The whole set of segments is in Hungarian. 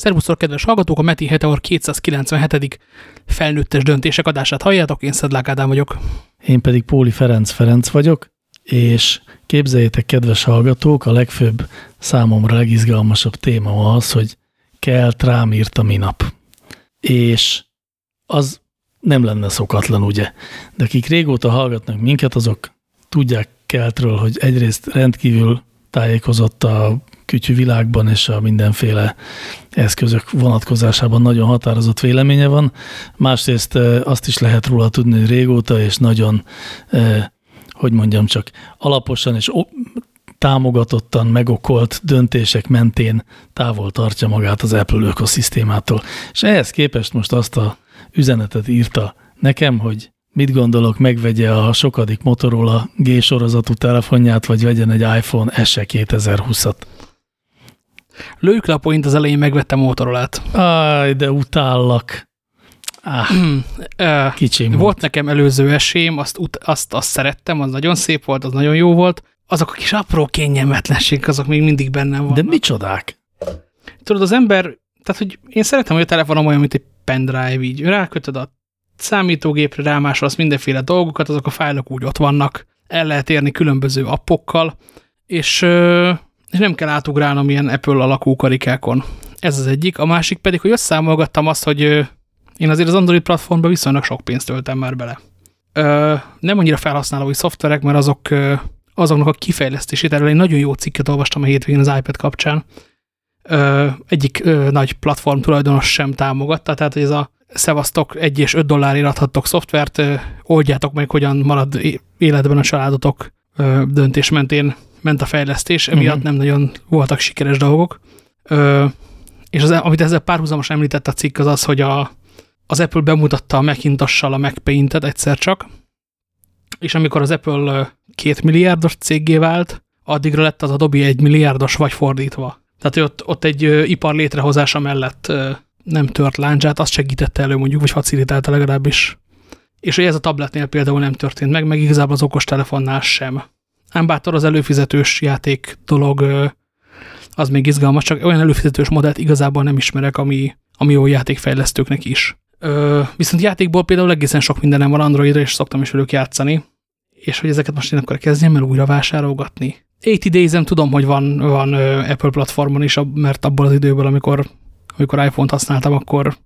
Szervusztok, kedves hallgatók! A Meti Heteor 297. felnőttes döntések adását halljátok, én Szedlák Ádám vagyok. Én pedig Póli Ferenc Ferenc vagyok, és képzeljétek, kedves hallgatók, a legfőbb számomra legizgalmasabb téma az, hogy kell rám a minap. És az nem lenne szokatlan, ugye? De akik régóta hallgatnak minket, azok tudják keltről, hogy egyrészt rendkívül tájékozott a kütyű világban és a mindenféle eszközök vonatkozásában nagyon határozott véleménye van. Másrészt azt is lehet róla tudni, hogy régóta és nagyon, hogy mondjam csak, alaposan és támogatottan megokolt döntések mentén távol tartja magát az Apple ökoszisztémától. És ehhez képest most azt a üzenetet írta nekem, hogy mit gondolok, megvegye a sokadik Motorola G-sorozatú telefonját, vagy vegyen egy iPhone SE 2020-at. Lőjük le a point, az elején megvettem Motorolát. Áj, de utállak. Ah, Kicsim volt. volt nekem előző esém, azt, azt, azt szerettem, az nagyon szép volt, az nagyon jó volt. Azok a kis apró kényelmetlenségek, azok még mindig bennem vannak. De micsodák? Tudod, az ember, tehát hogy én szeretem, hogy a telefonom olyan, mint egy pendrive, így rákötöd a számítógépre, rámásolsz mindenféle dolgokat, azok a fájlok úgy ott vannak, el lehet érni különböző appokkal, és és nem kell átugrálnom ilyen Apple alakú karikákon. Ez az egyik. A másik pedig, hogy összeszámolgattam azt, hogy én azért az Android platformba viszonylag sok pénzt töltem már bele. Ö, nem annyira felhasználói szoftverek, mert azok, azoknak a kifejlesztését, erről egy nagyon jó cikket olvastam a hétvégén az iPad kapcsán. Ö, egyik ö, nagy platform tulajdonos sem támogatta, tehát hogy ez a szevasztok, egy és öt dollárért adhattok szoftvert, ö, oldjátok meg, hogyan marad életben a családotok ö, döntés mentén ment a fejlesztés, emiatt uh mhm. -huh. nem nagyon voltak sikeres dolgok. Ö, és az, amit ezzel párhuzamos említett a cikk, az az, hogy a, az Apple bemutatta a Macintosh-sal a MacPaint-et egyszer csak, és amikor az Apple két milliárdos céggé vált, addigra lett az Adobe egy milliárdos vagy fordítva. Tehát ott, ott egy ö, ipar létrehozása mellett ö, nem tört láncsát, azt segítette elő mondjuk, vagy facilitálta legalábbis. És hogy ez a tabletnél például nem történt meg, meg igazából az okostelefonnál sem. Ám bátor az előfizetős játék dolog, az még izgalmas, csak olyan előfizetős modellt igazából nem ismerek, ami, ami jó játékfejlesztőknek is. Ö, viszont játékból például egészen sok mindenem van Androidra, és szoktam is velük játszani, és hogy ezeket most én akkor kezdjem el újra vásárolgatni. 80 days tudom, hogy van, van Apple platformon is, mert abból az időből, amikor, amikor iPhone-t használtam, akkor,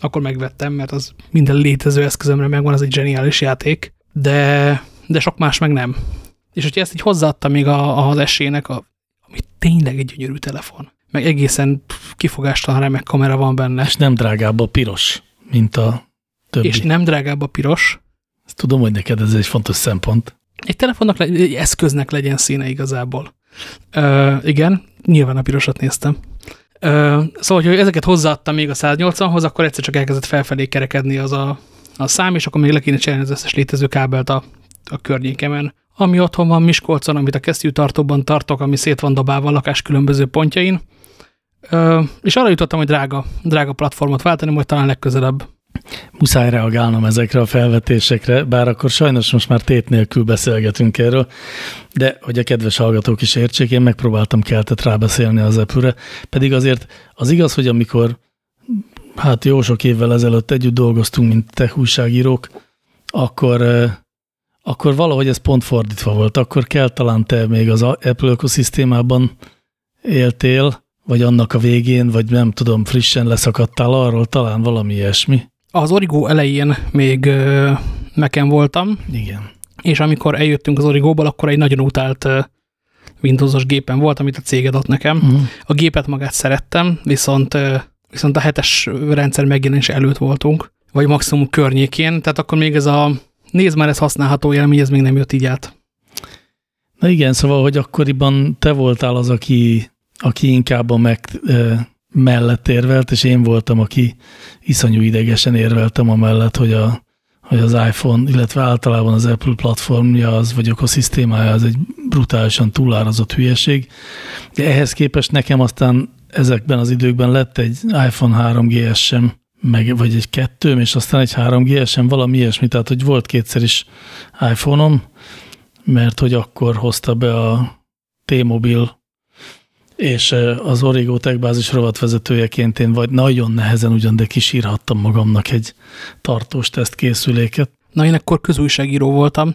akkor megvettem, mert az minden létező eszközömre megvan, az egy zseniális játék, de, de sok más meg nem. És hogyha ezt így hozzáadta még a, az esélynek, a, ami tényleg egy gyönyörű telefon, meg egészen kifogástalan remek kamera van benne. És nem drágább a piros, mint a többi. És nem drágább a piros. Ezt tudom, hogy neked ez egy fontos szempont. Egy telefonnak, egy eszköznek legyen színe igazából. Ö, igen, nyilván a pirosat néztem. Ö, szóval, hogy ezeket hozzáadta még a 180-hoz, akkor egyszer csak elkezdett felfelé kerekedni az a, a szám, és akkor még le kéne cserélni az összes létező kábelt a, a környékemen ami otthon van Miskolcon, amit a kesztyűtartóban tartok, ami szét van dobálva a lakás különböző pontjain. Ö, és arra jutottam, hogy drága, drága platformot váltani, majd talán legközelebb. Muszáj reagálnom ezekre a felvetésekre, bár akkor sajnos most már tét nélkül beszélgetünk erről, de hogy a kedves hallgatók is értsék, én megpróbáltam keltet rábeszélni az epüre, pedig azért az igaz, hogy amikor hát jó sok évvel ezelőtt együtt dolgoztunk, mint tech újságírók, akkor akkor valahogy ez pont fordítva volt. Akkor kell talán te még az Apple ökoszisztémában éltél, vagy annak a végén, vagy nem tudom, frissen leszakadtál arról, talán valami ilyesmi. Az Origo elején még meken voltam. Igen. És amikor eljöttünk az Origóból, akkor egy nagyon utált Windowsos gépen volt, amit a cég adott nekem. Uh. -huh. A gépet magát szerettem, viszont, viszont a hetes rendszer megjelenés előtt voltunk, vagy maximum környékén, tehát akkor még ez a nézd már, ez használható élmény, ez még nem jött így át. Na igen, szóval, hogy akkoriban te voltál az, aki, aki inkább a meg e, mellett érvelt, és én voltam, aki iszonyú idegesen érveltem a mellett, hogy, a, hogy az iPhone, illetve általában az Apple platformja, az, vagy ökoszisztémája, az egy brutálisan túlárazott hülyeség. De ehhez képest nekem aztán ezekben az időkben lett egy iPhone 3GS sem, meg, vagy egy kettőm, és aztán egy 3GS-en valami ilyesmi, tehát hogy volt kétszer is iPhone-om, mert hogy akkor hozta be a T-Mobile És az Origo Tech bázis rovatvezetőjeként én vagy nagyon nehezen ugyan, de kisírhattam magamnak egy tartós tesztkészüléket. Na, én akkor közújságíró voltam,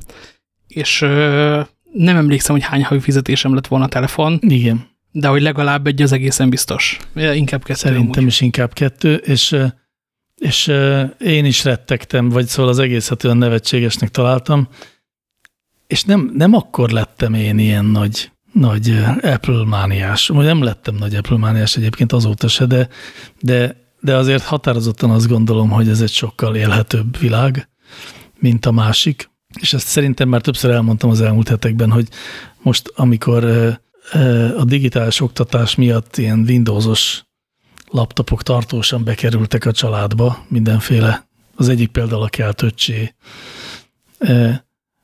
és ö, nem emlékszem, hogy hány havi fizetésem lett volna a telefon. Igen. De hogy legalább egy az egészen biztos. Inkább kettő. Szerintem amúgy. is inkább kettő, és, és én is rettegtem, vagy szóval az egészet olyan nevetségesnek találtam, és nem, nem akkor lettem én ilyen nagy, nagy Apple mániás. Vagy nem lettem nagy Apple mániás egyébként azóta se, de, de, de azért határozottan azt gondolom, hogy ez egy sokkal élhetőbb világ, mint a másik. És ezt szerintem már többször elmondtam az elmúlt hetekben, hogy most, amikor a digitális oktatás miatt ilyen Windowsos laptopok tartósan bekerültek a családba, mindenféle. Az egyik például a keltöccsé.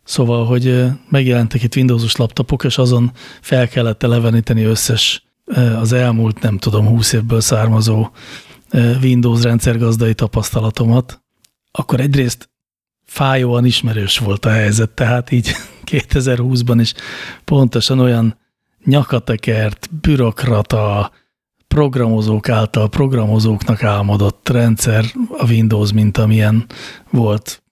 Szóval, hogy megjelentek itt Windowsos laptopok, és azon fel kellett eleveníteni összes az elmúlt, nem tudom, 20 évből származó Windows rendszergazdai tapasztalatomat, akkor egyrészt fájóan ismerős volt a helyzet, tehát így 2020-ban is pontosan olyan nyakatekert, bürokrata, programozók által programozóknak álmodott rendszer a Windows, mint amilyen volt,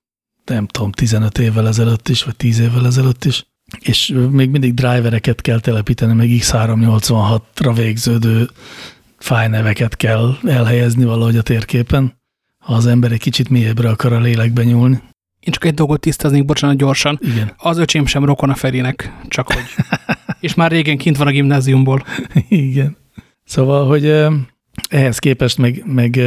nem tudom, 15 évvel ezelőtt is, vagy 10 évvel ezelőtt is, és még mindig drivereket kell telepíteni, meg X386-ra végződő fájneveket kell elhelyezni valahogy a térképen, ha az ember egy kicsit mélyebbre akar a lélekbe nyúlni. Én csak egy dolgot tisztáznék, bocsánat, gyorsan. Igen. Az öcsém sem rokon a Ferinek, csak hogy. És már régen kint van a gimnáziumból. Igen. Szóval, hogy ehhez képest meg, meg,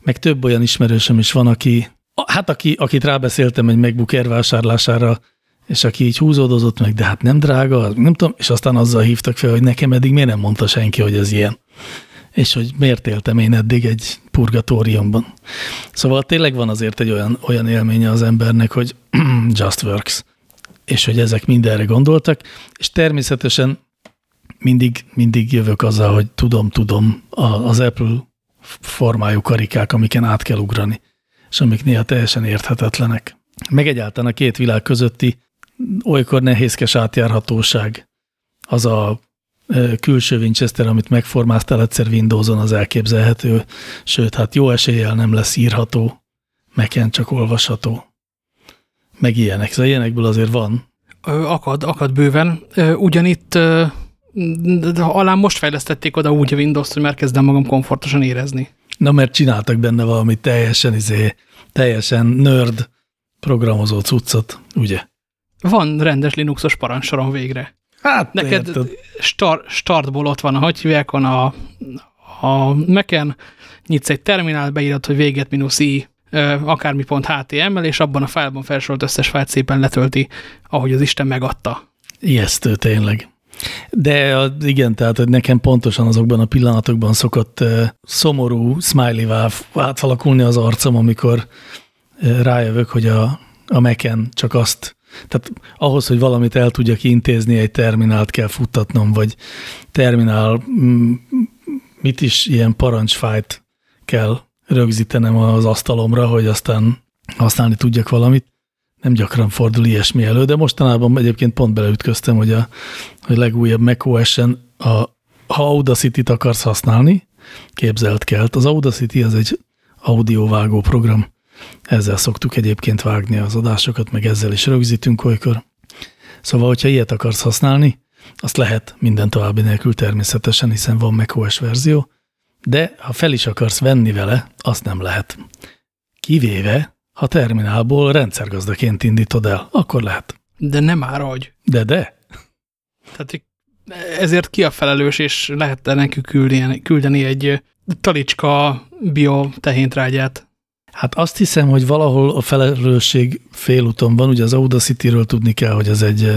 meg több olyan ismerősöm is van, aki, hát aki, akit rábeszéltem egy MacBook Air vásárlására, és aki így húzódozott meg, de hát nem drága, nem tudom, és aztán azzal hívtak fel, hogy nekem eddig miért nem mondta senki, hogy ez ilyen és hogy miért éltem én eddig egy purgatóriumban. Szóval tényleg van azért egy olyan, olyan élménye az embernek, hogy just works, és hogy ezek mindenre gondoltak, és természetesen mindig, mindig jövök azzal, hogy tudom, tudom, az Apple formájú karikák, amiken át kell ugrani, és amik néha teljesen érthetetlenek. Meg egyáltalán a két világ közötti olykor nehézkes átjárhatóság, az a külső Winchester, amit megformáztál egyszer Windows-on, az elképzelhető, sőt, hát jó eséllyel nem lesz írható, meken csak olvasható. Meg ilyenek, szóval ilyenekből azért van. Akad, akad bőven. Ugyanitt alá most fejlesztették oda úgy a Windows-t, hogy már kezdem magam komfortosan érezni. Na, mert csináltak benne valami teljesen, izé, teljesen nerd programozó cuccot, ugye? Van rendes Linuxos parancsoron végre. Hát, Neked star, startból ott van, hogy hívják, van a, a Mac-en, nyitsz egy terminál, beírod, hogy véget minusz i akármi.html, és abban a fájlban felsorolt összes fájlt szépen letölti, ahogy az Isten megadta. Ijesztő tényleg. De igen, tehát hogy nekem pontosan azokban a pillanatokban szokott szomorú smiley átalakulni az arcom, amikor rájövök, hogy a, a Mac-en csak azt tehát ahhoz, hogy valamit el tudjak intézni, egy terminált kell futtatnom, vagy terminál, mm, mit is ilyen parancsfájt kell rögzítenem az asztalomra, hogy aztán használni tudjak valamit. Nem gyakran fordul ilyesmi elő, de mostanában egyébként pont beleütköztem, hogy a, hogy legújabb macOS-en, a, ha Audacity-t akarsz használni, képzelt kelt. Az Audacity az egy audiovágó program ezzel szoktuk egyébként vágni az adásokat, meg ezzel is rögzítünk olykor. Szóval, hogyha ilyet akarsz használni, azt lehet minden további nélkül természetesen, hiszen van macOS verzió, de ha fel is akarsz venni vele, azt nem lehet. Kivéve, ha terminálból rendszergazdaként indítod el, akkor lehet. De nem már hogy. De, de. Tehát ezért ki a felelős, és lehet -e nekünk küldeni, küldeni egy talicska bio tehéntrágyát? Hát azt hiszem, hogy valahol a felelősség félúton van, ugye az Audacity-ről tudni kell, hogy az egy,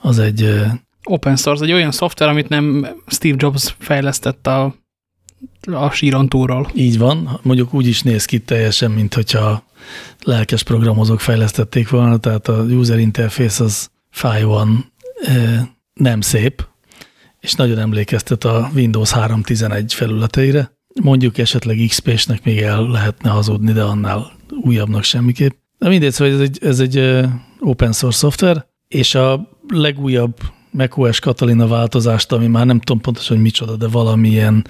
az egy open source, egy olyan szoftver, amit nem Steve Jobs fejlesztett a, a síron túlról. Így van, mondjuk úgy is néz ki teljesen, mint hogyha lelkes programozók fejlesztették volna, tehát a user interface az fájóan nem szép, és nagyon emlékeztet a Windows 3.11 felületeire mondjuk esetleg XP-snek még el lehetne hazudni, de annál újabbnak semmiképp. De mindegy, szóval ez egy, ez egy open source szoftver, és a legújabb macOS Catalina változást, ami már nem tudom pontosan, hogy micsoda, de valamilyen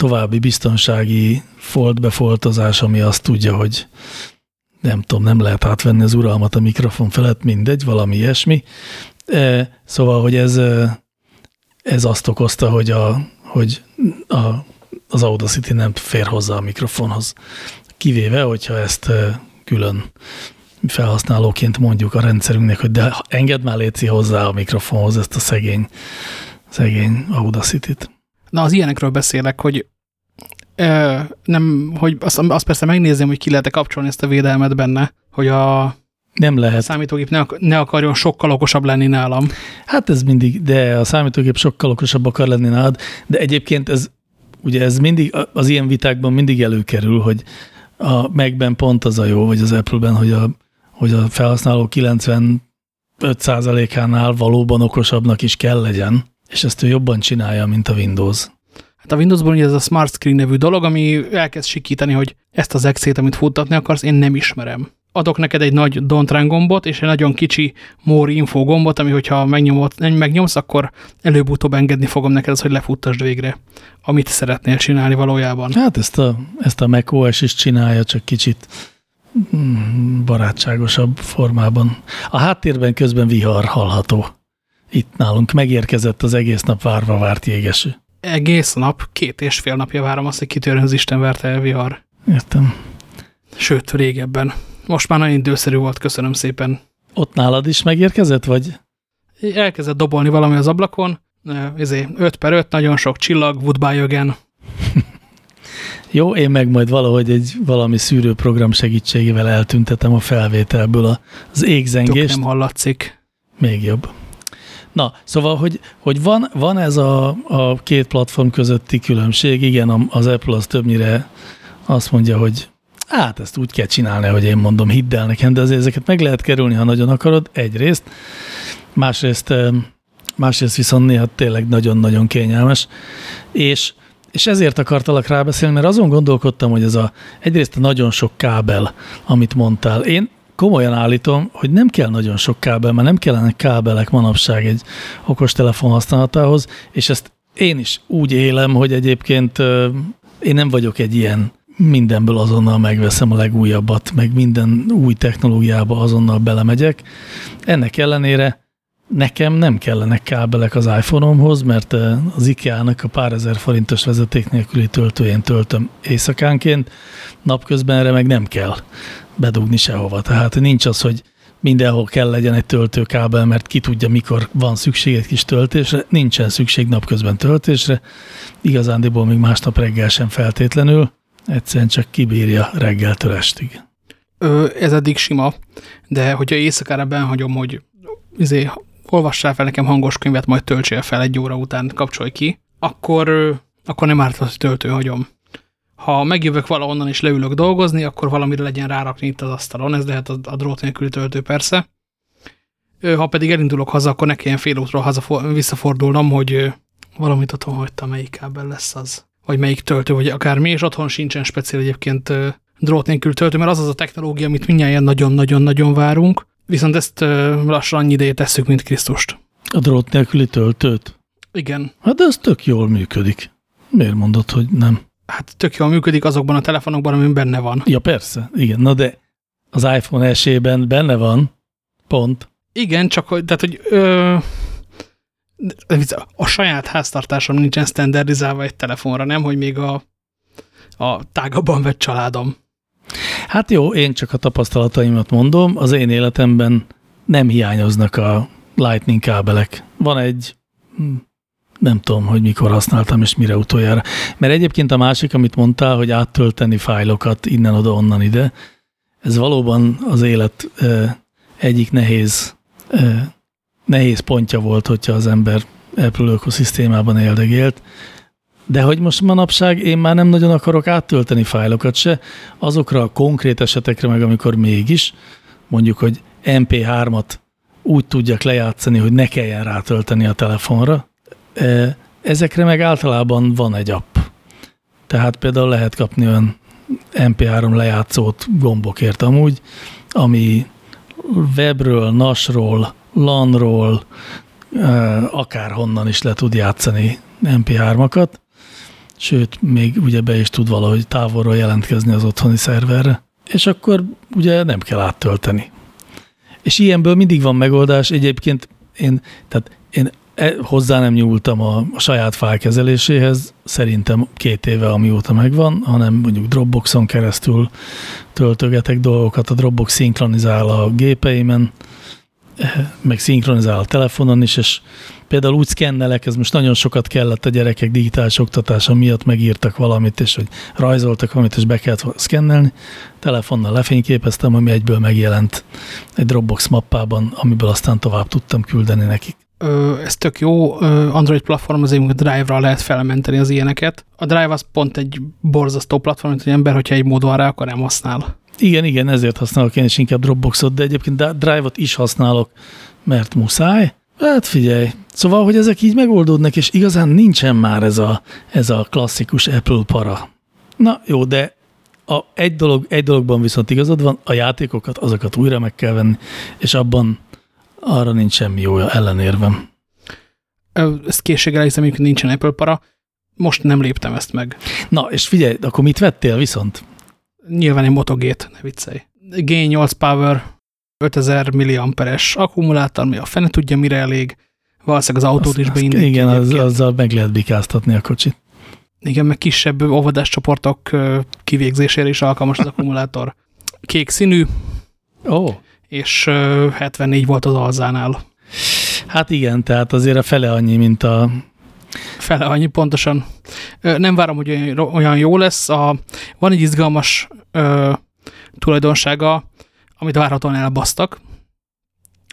további biztonsági foltbefoltozás, ami azt tudja, hogy nem tudom, nem lehet átvenni az uralmat a mikrofon felett, mindegy, valami ilyesmi. E, szóval, hogy ez, e, ez azt okozta, hogy, a, hogy a, az Audacity nem fér hozzá a mikrofonhoz. Kivéve, hogyha ezt e, külön felhasználóként mondjuk a rendszerünknek, hogy de engedd már léci hozzá a mikrofonhoz ezt a szegény, szegény Audacity-t. Na, az ilyenekről beszélek, hogy ö, nem, hogy azt, azt persze megnézem, hogy ki lehet-e kapcsolni ezt a védelmet benne, hogy a nem lehet. A számítógép ne, ne akarjon sokkal okosabb lenni nálam. Hát ez mindig, de a számítógép sokkal okosabb akar lenni nálad, de egyébként ez, ugye ez mindig, az ilyen vitákban mindig előkerül, hogy a Macben pont az a jó, vagy az Apple-ben, hogy a hogy a felhasználó 95%-ánál valóban okosabbnak is kell legyen, és ezt ő jobban csinálja, mint a Windows. Hát a Windowsban ugye ez a Smart Screen nevű dolog, ami elkezd sikítani, hogy ezt az exét, amit futtatni akarsz, én nem ismerem. Adok neked egy nagy don't run gombot, és egy nagyon kicsi more info gombot, ami hogyha megnyomod, megnyomsz, akkor előbb-utóbb engedni fogom neked az, hogy lefuttasd végre, amit szeretnél csinálni valójában. Hát ezt a, ezt a macOS is csinálja, csak kicsit barátságosabb formában. A háttérben közben vihar hallható. Itt nálunk megérkezett az egész nap várva várt jégeső. Egész nap, két és fél napja várom azt, hogy kitörjön az Isten verte el vihar. Értem. Sőt, régebben. Most már nagyon időszerű volt, köszönöm szépen. Ott nálad is megérkezett, vagy? Elkezdett dobolni valami az ablakon, ezért 5 per 5, nagyon sok csillag, again. Jó, én meg majd valahogy egy valami szűrőprogram segítségével eltüntetem a felvételből az égzengést. Tok nem hallatszik. Még jobb. Na, szóval, hogy, hogy van, van ez a, a két platform közötti különbség, igen, az Apple az többnyire azt mondja, hogy hát ezt úgy kell csinálni, hogy én mondom, hidd el nekem, de azért ezeket meg lehet kerülni, ha nagyon akarod, egyrészt. Másrészt, másrészt viszont néha tényleg nagyon-nagyon kényelmes, és és ezért akartalak rábeszélni, mert azon gondolkodtam, hogy ez a egyrészt a nagyon sok kábel, amit mondtál. Én komolyan állítom, hogy nem kell nagyon sok kábel, mert nem kellenek kábelek manapság egy okostelefon használatához, és ezt én is úgy élem, hogy egyébként én nem vagyok egy ilyen mindenből azonnal megveszem a legújabbat, meg minden új technológiába azonnal belemegyek. Ennek ellenére Nekem nem kellenek kábelek az iPhone-omhoz, mert eh, az IKEA-nak a pár ezer forintos vezeték nélküli töltőjén töltöm éjszakánként, napközben erre meg nem kell bedugni sehova. Tehát nincs az, hogy mindenhol kell legyen egy töltőkábel, mert ki tudja, mikor van szükség egy kis töltésre. Nincsen szükség napközben töltésre, igazándiból még másnap reggel sem feltétlenül, egyszerűen csak kibírja reggeltől estig. Ö, ez eddig sima, de hogyha éjszakára benhagyom, hogy izé, olvassál fel nekem hangos könyvet, majd töltsél fel egy óra után, kapcsolj ki, akkor, akkor nem árt, hogy töltő hagyom. Ha megjövök valahonnan és leülök dolgozni, akkor valamire legyen rárakni itt az asztalon, ez lehet a, a drót nélküli töltő persze. Ha pedig elindulok haza, akkor ne kelljen fél útról haza, visszafordulnom, hogy valamit otthon hagytam, melyik kábel lesz az, vagy melyik töltő, vagy akármi, és otthon sincsen speciál egyébként drót nélkül töltő, mert az az a technológia, amit mindjárt nagyon-nagyon-nagyon várunk, Viszont ezt lassan annyi ideje tesszük, mint Krisztust. A drót nélküli töltőt? Igen. Hát de ez tök jól működik. Miért mondod, hogy nem? Hát tök jól működik azokban a telefonokban, amin benne van. Ja persze, igen. Na de az iPhone esében benne van, pont. Igen, csak hogy, tehát, hogy ö, a saját háztartásom nincsen standardizálva egy telefonra, nem, hogy még a, a tágabban vett családom. Hát jó, én csak a tapasztalataimat mondom, az én életemben nem hiányoznak a lightning kábelek. Van egy, hm, nem tudom, hogy mikor használtam és mire utoljára. Mert egyébként a másik, amit mondtál, hogy áttölteni fájlokat innen-oda, onnan ide, ez valóban az élet egyik nehéz, nehéz pontja volt, hogyha az ember Apple ökoszisztémában éldegélt. De hogy most manapság én már nem nagyon akarok áttölteni fájlokat se, azokra a konkrét esetekre meg, amikor mégis, mondjuk, hogy MP3-at úgy tudjak lejátszani, hogy ne kelljen rátölteni a telefonra, e, ezekre meg általában van egy app. Tehát például lehet kapni olyan MP3 lejátszót gombokért amúgy, ami webről, nasról, LAN-ról, akárhonnan is le tud játszani MP3-akat, sőt, még ugye be is tud valahogy távolról jelentkezni az otthoni szerverre, és akkor ugye nem kell áttölteni. És ilyenből mindig van megoldás. Egyébként én, tehát én e, hozzá nem nyúltam a, a saját fájkezeléséhez, szerintem két éve, amióta megvan, hanem mondjuk Dropboxon keresztül töltögetek dolgokat, a Dropbox szinkronizál a gépeimen, meg szinkronizál a telefonon is, és például úgy szkennelek, ez most nagyon sokat kellett a gyerekek digitális oktatása miatt, megírtak valamit, és hogy rajzoltak valamit, és be kellett szkennelni. Telefonnal lefényképeztem, ami egyből megjelent egy Dropbox mappában, amiből aztán tovább tudtam küldeni nekik. Ö, ez tök jó, Android platform azért a Drive-ra lehet felmenteni az ilyeneket. A Drive az pont egy borzasztó platform, hogy ember, hogyha egy mód van rá, akkor nem használ. Igen, igen, ezért használok én is inkább Dropboxot, de egyébként Drive-ot is használok, mert muszáj. Hát figyelj, szóval, hogy ezek így megoldódnak, és igazán nincsen már ez a, ez a klasszikus Apple para. Na jó, de a, egy, dolog, egy dologban viszont igazad van, a játékokat, azokat újra meg kell venni, és abban arra nincs semmi jó ellenérvem. Ezt készséggel hiszem, hogy nincsen Apple para. Most nem léptem ezt meg. Na, és figyelj, akkor mit vettél viszont? Nyilván egy motogét, ne viccelj. G8 Power 5000 milliamperes akkumulátor, mi a fene tudja, mire elég. Valószínűleg az autót azt, is beindítja. Igen, az, azzal meg lehet bikáztatni a kocsit. Igen, meg kisebb óvodás csoportok kivégzésére is alkalmas az akkumulátor. Kék színű. Ó. Oh. És 74 volt az alzánál. Hát igen, tehát azért a fele annyi, mint a... Fele annyi, pontosan. Nem várom, hogy olyan jó lesz. A, van egy izgalmas ö, tulajdonsága, amit várhatóan elbasztak,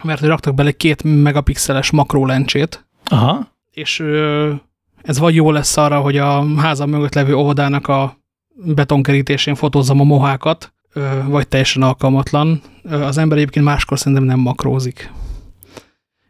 mert hogy raktak bele két megapixeles makrólencsét, Aha. és ö, ez vagy jó lesz arra, hogy a házam mögött levő óvodának a betonkerítésén fotózzam a mohákat, ö, vagy teljesen alkalmatlan. Ö, az ember egyébként máskor szerintem nem makrózik.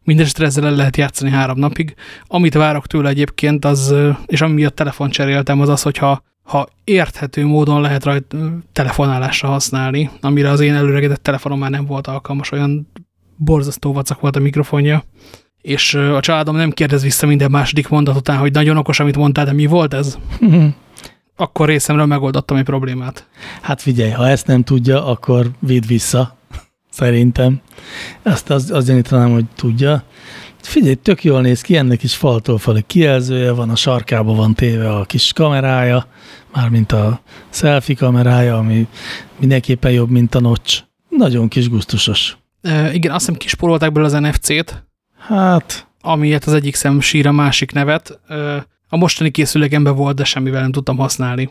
Mindenesetre ezzel el lehet játszani három napig. Amit várok tőle egyébként, az, és ami miatt telefon cseréltem, az az, hogyha ha érthető módon lehet rajta telefonálásra használni, amire az én előregedett telefonom már nem volt alkalmas, olyan borzasztó vacak volt a mikrofonja, és a családom nem kérdez vissza minden második mondat után, hogy nagyon okos, amit mondtál, de mi volt ez? akkor részemről megoldottam egy problémát. Hát figyelj, ha ezt nem tudja, akkor vidd vissza, szerintem. Ezt az, az gyanítanám, hogy tudja. Figyelj, tök jól néz ki, ennek is faltól fel kijelzője van, a sarkába van téve a kis kamerája, mármint a selfie kamerája, ami mindenképpen jobb, mint a notch. Nagyon kis gusztusos. E, igen, azt hiszem kispórolták belőle az NFC-t. Hát... Amiért az egyik szem sír a másik nevet. E, a mostani készülékemben volt, de semmivel nem tudtam használni.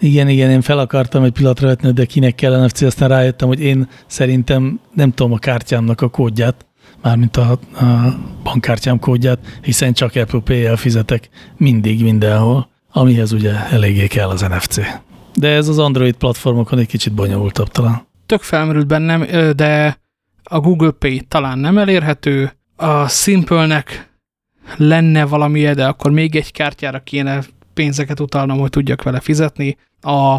Igen, igen, én fel akartam egy pillanatra vetni, de kinek kell NFC, aztán rájöttem, hogy én szerintem nem tudom a kártyámnak a kódját, mármint a, a bankkártyám kódját, hiszen csak Apple Pay-el fizetek mindig, mindenhol, amihez ugye eléggé kell az NFC. De ez az Android platformokon egy kicsit bonyolultabb talán. Tök felmerült bennem, de a Google Pay talán nem elérhető, a Simple-nek lenne valami, de akkor még egy kártyára kéne pénzeket utalnom, hogy tudjak vele fizetni. A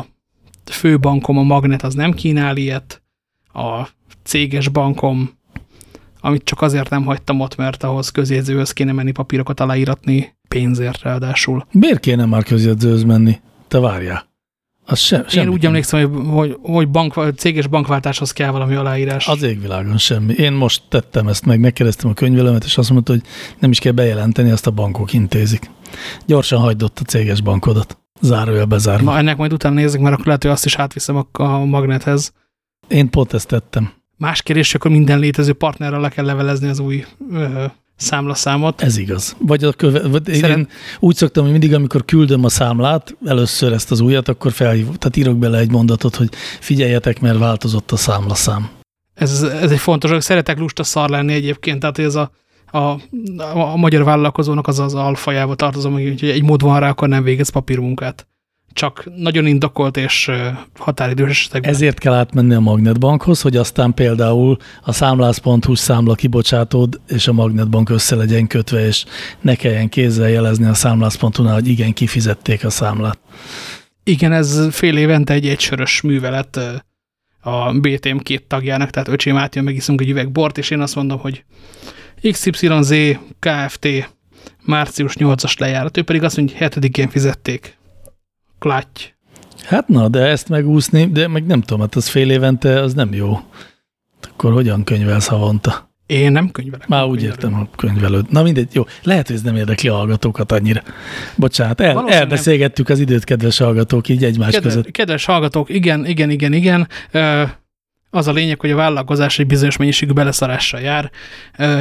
főbankom, a Magnet az nem kínál ilyet, a céges bankom amit csak azért nem hagytam ott, mert ahhoz közjegyzőhöz kéne menni papírokat aláíratni pénzért ráadásul. Miért kéne már közjegyzőhöz menni? Te várjál. Az sem, Én úgy emlékszem, hogy, hogy, hogy bank, céges bankváltáshoz kell valami aláírás. Az égvilágon semmi. Én most tettem ezt meg, megkérdeztem a könyvelemet, és azt mondta, hogy nem is kell bejelenteni, azt a bankok intézik. Gyorsan hagydott a céges bankodat. Zárójel bezárva. Na, ennek majd utána nézzük, mert akkor lehet, hogy azt is átviszem a, a magnethez. Én pont ezt tettem. Más kérdés, akkor minden létező partnerrel le kell levelezni az új ö, számlaszámot. Ez igaz. Vagy, a köve, vagy Szeren... én úgy szoktam, hogy mindig, amikor küldöm a számlát, először ezt az újat, akkor felhívom, tehát írok bele egy mondatot, hogy figyeljetek, mert változott a számlaszám. Ez, ez egy fontos, hogy szeretek lusta szar lenni egyébként, tehát ez a, a, a, a magyar vállalkozónak az az alfajába tartozom, hogy egy mód van rá, akkor nem végez papírmunkát csak nagyon indokolt és határidős esetekben. Ezért kell átmenni a Magnetbankhoz, hogy aztán például a számlász.hu számla kibocsátód és a Magnetbank össze legyen kötve, és ne kelljen kézzel jelezni a számlász.hu-nál, hogy igen, kifizették a számlát. Igen, ez fél évente egy egysörös művelet a BTM két tagjának, tehát öcsém átjön, megiszunk egy üveg bort, és én azt mondom, hogy XYZ Kft. március 8-as lejárat, ő pedig azt mondja, hogy 7-én fizették. Klatty. Hát na, de ezt megúszni, de meg nem tudom, hát az fél évente, az nem jó. Akkor hogyan könyvelsz havonta? Én nem könyvelek. Már úgy értem, hogy könyvelőd. Na mindegy, jó. Lehet, hogy ez nem érdekli a hallgatókat annyira. Bocsánat, el, elbeszélgettük nem. az időt, kedves hallgatók, így egymás kedves, között. Kedves hallgatók, igen, igen, igen, igen. Az a lényeg, hogy a vállalkozás egy bizonyos mennyiségű beleszarással jár,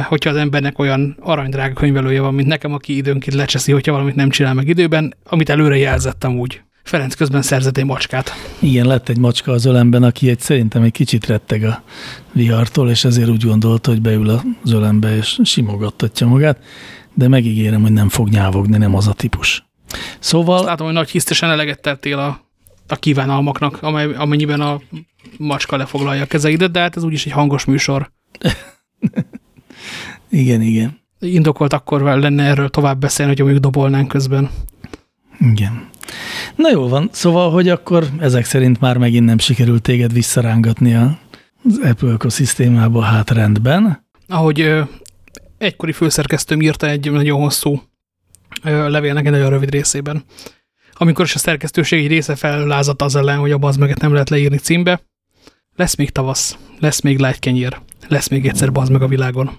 hogyha az embernek olyan aranydrága könyvelője van, mint nekem, aki időnként lecseszi, hogyha valamit nem csinál meg időben, amit előre jelzettem úgy. Ferenc közben szerzett egy macskát. Igen, lett egy macska az ölemben, aki egy szerintem egy kicsit retteg a vihartól, és ezért úgy gondolta, hogy beül az ölembe, és simogattatja magát, de megígérem, hogy nem fog nyávogni, nem az a típus. Szóval... Azt látom, hogy nagy hisztesen eleget tettél a, a kívánalmaknak, amely, amennyiben a macska lefoglalja a kezeidet, de hát ez úgyis egy hangos műsor. igen, igen. Indokolt akkor lenne erről tovább beszélni, hogy mondjuk dobolnánk közben. Igen. Na jó van, szóval, hogy akkor ezek szerint már megint nem sikerült téged visszarángatni az Apple ökoszisztémába, hát rendben. Ahogy ö, egykori főszerkesztőm írta egy nagyon hosszú ö, levélnek egy nagyon rövid részében, amikor is a szerkesztőség egy része fellázadt az ellen, hogy a bazmeget nem lehet leírni címbe, lesz még tavasz, lesz még lágykenyér, lesz még egyszer bazd meg a világon.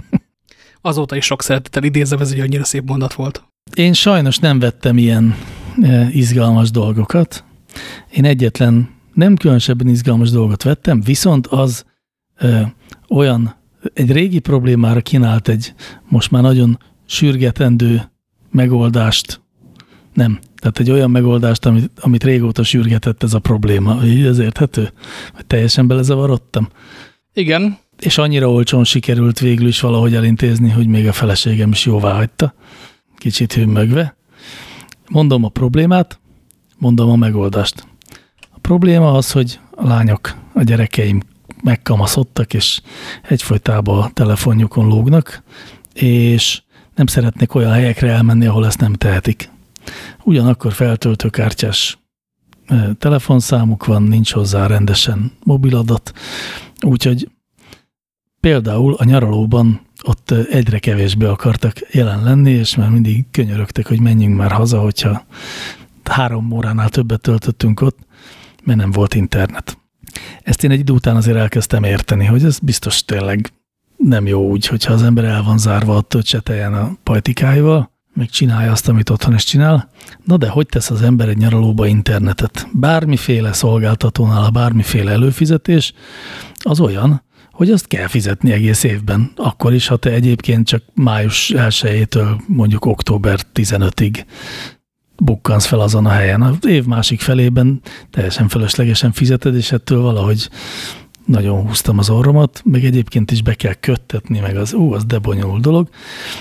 Azóta is sok szeretettel idézve, ez egy annyira szép mondat volt. Én sajnos nem vettem ilyen e, izgalmas dolgokat. Én egyetlen nem különösebben izgalmas dolgot vettem, viszont az e, olyan, egy régi problémára kínált egy most már nagyon sürgetendő megoldást, nem, tehát egy olyan megoldást, amit, amit régóta sürgetett ez a probléma. Így ez érthető? Vagy teljesen belezavarodtam? Igen. És annyira olcsón sikerült végül is valahogy elintézni, hogy még a feleségem is jóvá hagyta kicsit hümmögve. Mondom a problémát, mondom a megoldást. A probléma az, hogy a lányok, a gyerekeim megkamaszodtak, és egyfolytában a telefonjukon lógnak, és nem szeretnék olyan helyekre elmenni, ahol ezt nem tehetik. Ugyanakkor feltöltőkártyás telefonszámuk van, nincs hozzá rendesen mobiladat, úgyhogy például a nyaralóban ott egyre kevésbé akartak jelen lenni, és már mindig könyörögtek, hogy menjünk már haza, hogyha három óránál többet töltöttünk ott, mert nem volt internet. Ezt én egy idő után azért elkezdtem érteni, hogy ez biztos tényleg nem jó úgy, hogyha az ember el van zárva a cseteljen a pajtikáival, meg csinálja azt, amit otthon is csinál. Na de hogy tesz az ember egy nyaralóba internetet? Bármiféle szolgáltatónál a bármiféle előfizetés az olyan, hogy azt kell fizetni egész évben. Akkor is, ha te egyébként csak május 1-től mondjuk október 15-ig bukkansz fel azon a helyen. Az év másik felében teljesen fölöslegesen fizeted, és ettől valahogy nagyon húztam az orromat, meg egyébként is be kell köttetni, meg az, ú, az de bonyolult dolog,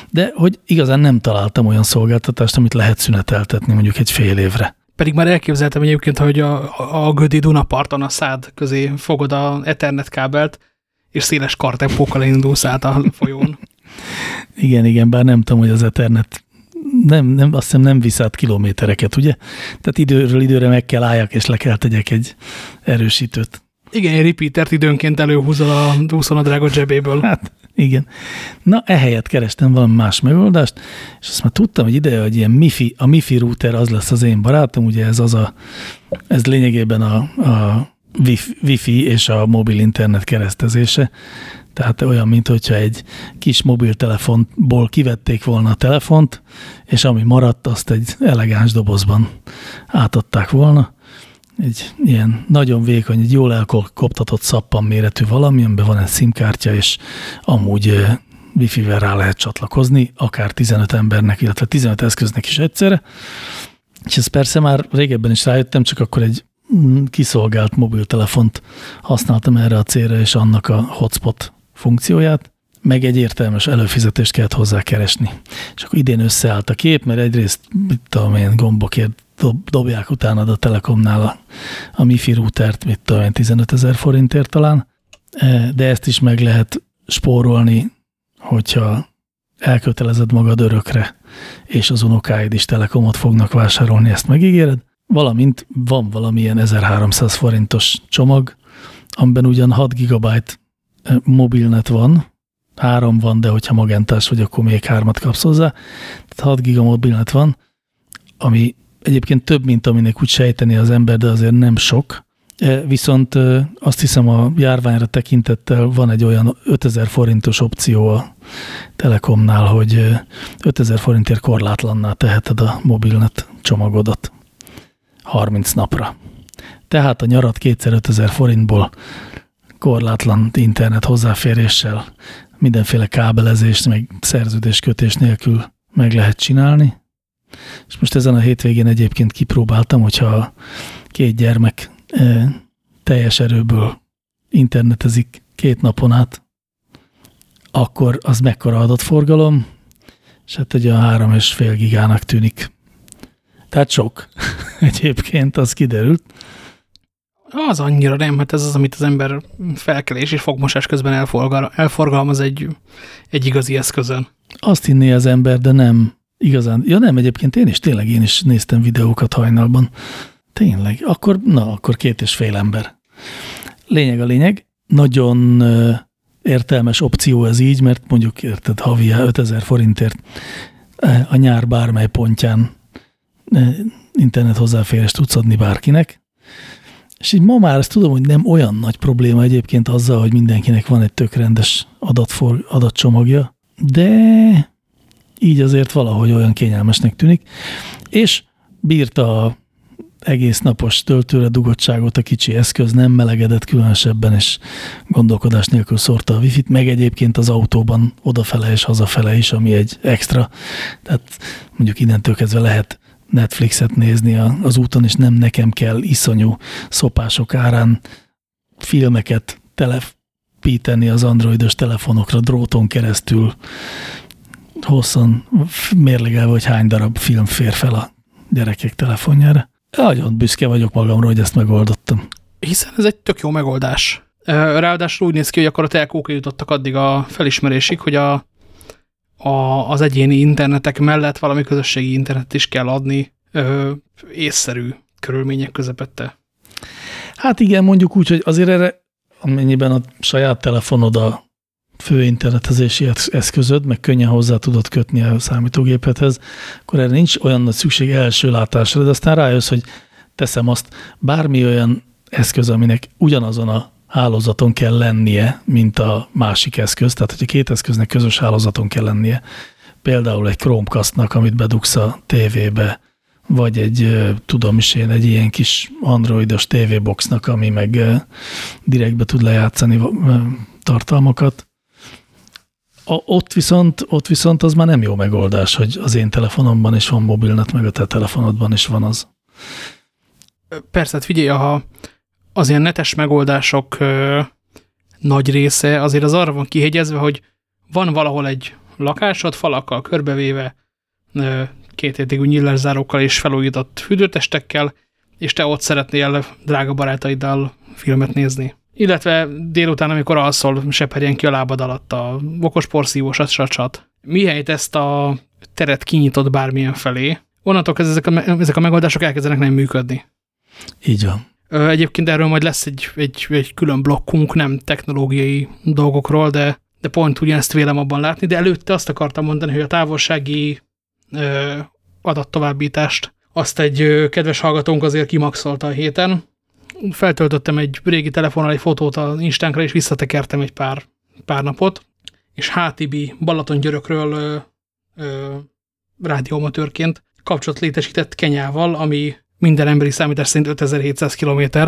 de hogy igazán nem találtam olyan szolgáltatást, amit lehet szüneteltetni mondjuk egy fél évre. Pedig már elképzeltem egyébként, hogy a, a Gödi Dunaparton a szád közé fogod a Ethernet kábelt, és széles kartempókkal indulsz át a folyón. igen, igen, bár nem tudom, hogy az Ethernet nem, nem, azt hiszem nem visz át kilométereket, ugye? Tehát időről időre meg kell álljak, és le kell tegyek egy erősítőt. Igen, egy repeatert időnként előhúzol a úszonadrágot zsebéből. Hát, igen. Na, ehelyett kerestem valami más megoldást, és azt már tudtam, hogy ideje, hogy ilyen MIFI, a MIFI router az lesz az én barátom, ugye ez az a, ez lényegében a, a wifi és a mobil internet keresztezése. Tehát olyan, mint egy kis mobiltelefonból kivették volna a telefont, és ami maradt, azt egy elegáns dobozban átadták volna. Egy ilyen nagyon vékony, egy jól elkoptatott szappan méretű valami, amiben van egy szimkártya, és amúgy wifi-vel rá lehet csatlakozni, akár 15 embernek, illetve 15 eszköznek is egyszerre. És ezt persze már régebben is rájöttem, csak akkor egy kiszolgált mobiltelefont használtam erre a célra, és annak a hotspot funkcióját, meg egy értelmes előfizetést kellett hozzá keresni. És akkor idén összeállt a kép, mert egyrészt, mit tudom én, gombokért dob, dobják utána a Telekomnál a, a MIFI routert, mit tudom én, 15 ezer forintért talán, e, de ezt is meg lehet spórolni, hogyha elkötelezed magad örökre, és az unokáid is Telekomot fognak vásárolni, ezt megígéred, valamint van valamilyen 1300 forintos csomag, amiben ugyan 6 GB mobilnet van, három van, de hogyha magentás vagy, akkor még hármat kapsz hozzá. Tehát 6 giga mobilnet van, ami egyébként több, mint aminek úgy sejteni az ember, de azért nem sok. E, viszont azt hiszem a járványra tekintettel van egy olyan 5000 forintos opció a Telekomnál, hogy 5000 e, forintért korlátlanná teheted a mobilnet csomagodat 30 napra. Tehát a nyarat kétszer 5000 forintból korlátlan internet hozzáféréssel, mindenféle kábelezést, meg szerződéskötés nélkül meg lehet csinálni. És most ezen a hétvégén egyébként kipróbáltam, hogyha a két gyermek e, teljes erőből internetezik két napon át, akkor az mekkora adott forgalom, és hát egy olyan három és fél gigának tűnik. Tehát sok egyébként, az kiderült. Az annyira nem, hát ez az, amit az ember felkelés és fogmosás közben elforgal, elforgalmaz egy, egy igazi eszközön. Azt hinné az ember, de nem igazán. Ja nem, egyébként én is, tényleg én is néztem videókat hajnalban. Tényleg, akkor, na, akkor két és fél ember. Lényeg a lényeg, nagyon értelmes opció ez így, mert mondjuk érted, havi 5000 forintért a nyár bármely pontján internet hozzáférést tudsz adni bárkinek, és így ma már ezt tudom, hogy nem olyan nagy probléma egyébként azzal, hogy mindenkinek van egy tök rendes adatfor, adatcsomagja, de így azért valahogy olyan kényelmesnek tűnik, és bírta a egész napos töltőre dugottságot a kicsi eszköz, nem melegedett különösebben, és gondolkodás nélkül szórta a wifi-t, meg egyébként az autóban odafele és hazafele is, ami egy extra. Tehát mondjuk innentől kezdve lehet Netflixet nézni az úton, és nem nekem kell iszonyú szopások árán filmeket telepíteni az androidos telefonokra dróton keresztül hosszan mérlegelve, hogy hány darab film fér fel a gyerekek telefonjára. Nagyon büszke vagyok magamra, hogy ezt megoldottam. Hiszen ez egy tök jó megoldás. Ráadásul úgy néz ki, hogy akkor a telkók jutottak addig a felismerésig, hogy a a, az egyéni internetek mellett valami közösségi internet is kell adni ö, észszerű körülmények közepette. Hát igen, mondjuk úgy, hogy azért erre, amennyiben a saját telefonod a fő internetezési eszközöd, meg könnyen hozzá tudod kötni a számítógépethez, akkor erre nincs olyan nagy szükség első látásra, de aztán rájössz, hogy teszem azt, bármi olyan eszköz, aminek ugyanazon a hálózaton kell lennie, mint a másik eszköz. Tehát, hogyha két eszköznek közös hálózaton kell lennie, például egy Chromecastnak, amit bedugsz a tévébe, vagy egy, tudom is én, egy ilyen kis androidos TV-boxnak, ami meg direktbe tud lejátszani tartalmakat. A, ott, viszont, ott viszont az már nem jó megoldás, hogy az én telefonomban is van mobilnet, meg a te telefonodban is van az. Persze, hát figyelj, ha az ilyen netes megoldások ö, nagy része azért az arra van kihegyezve, hogy van valahol egy lakásod, falakkal körbevéve, ö, két értékű nyillászárókkal és felújított fürdőtestekkel, és te ott szeretnél drága barátaiddal filmet nézni. Illetve délután, amikor alszol, seperjen ki a lábad alatt a okos porszívós sacsat. Mihelyt ezt a teret kinyitott bármilyen felé, onnantól kezdve ezek a, ezek a megoldások elkezdenek nem működni. Így van. Egyébként erről majd lesz egy, egy, egy külön blokkunk, nem technológiai dolgokról, de, de pont ugyanezt vélem abban látni, de előtte azt akartam mondani, hogy a távolsági ö, adattovábbítást azt egy ö, kedves hallgatónk azért kimaxolta a héten. Feltöltöttem egy régi telefonnal egy fotót az Instánkra, és visszatekertem egy pár, pár napot, és HTB Balatongyörökről ö, ö, rádiómatőrként kapcsolat létesített Kenyával, ami minden emberi számítás szerint 5700 km,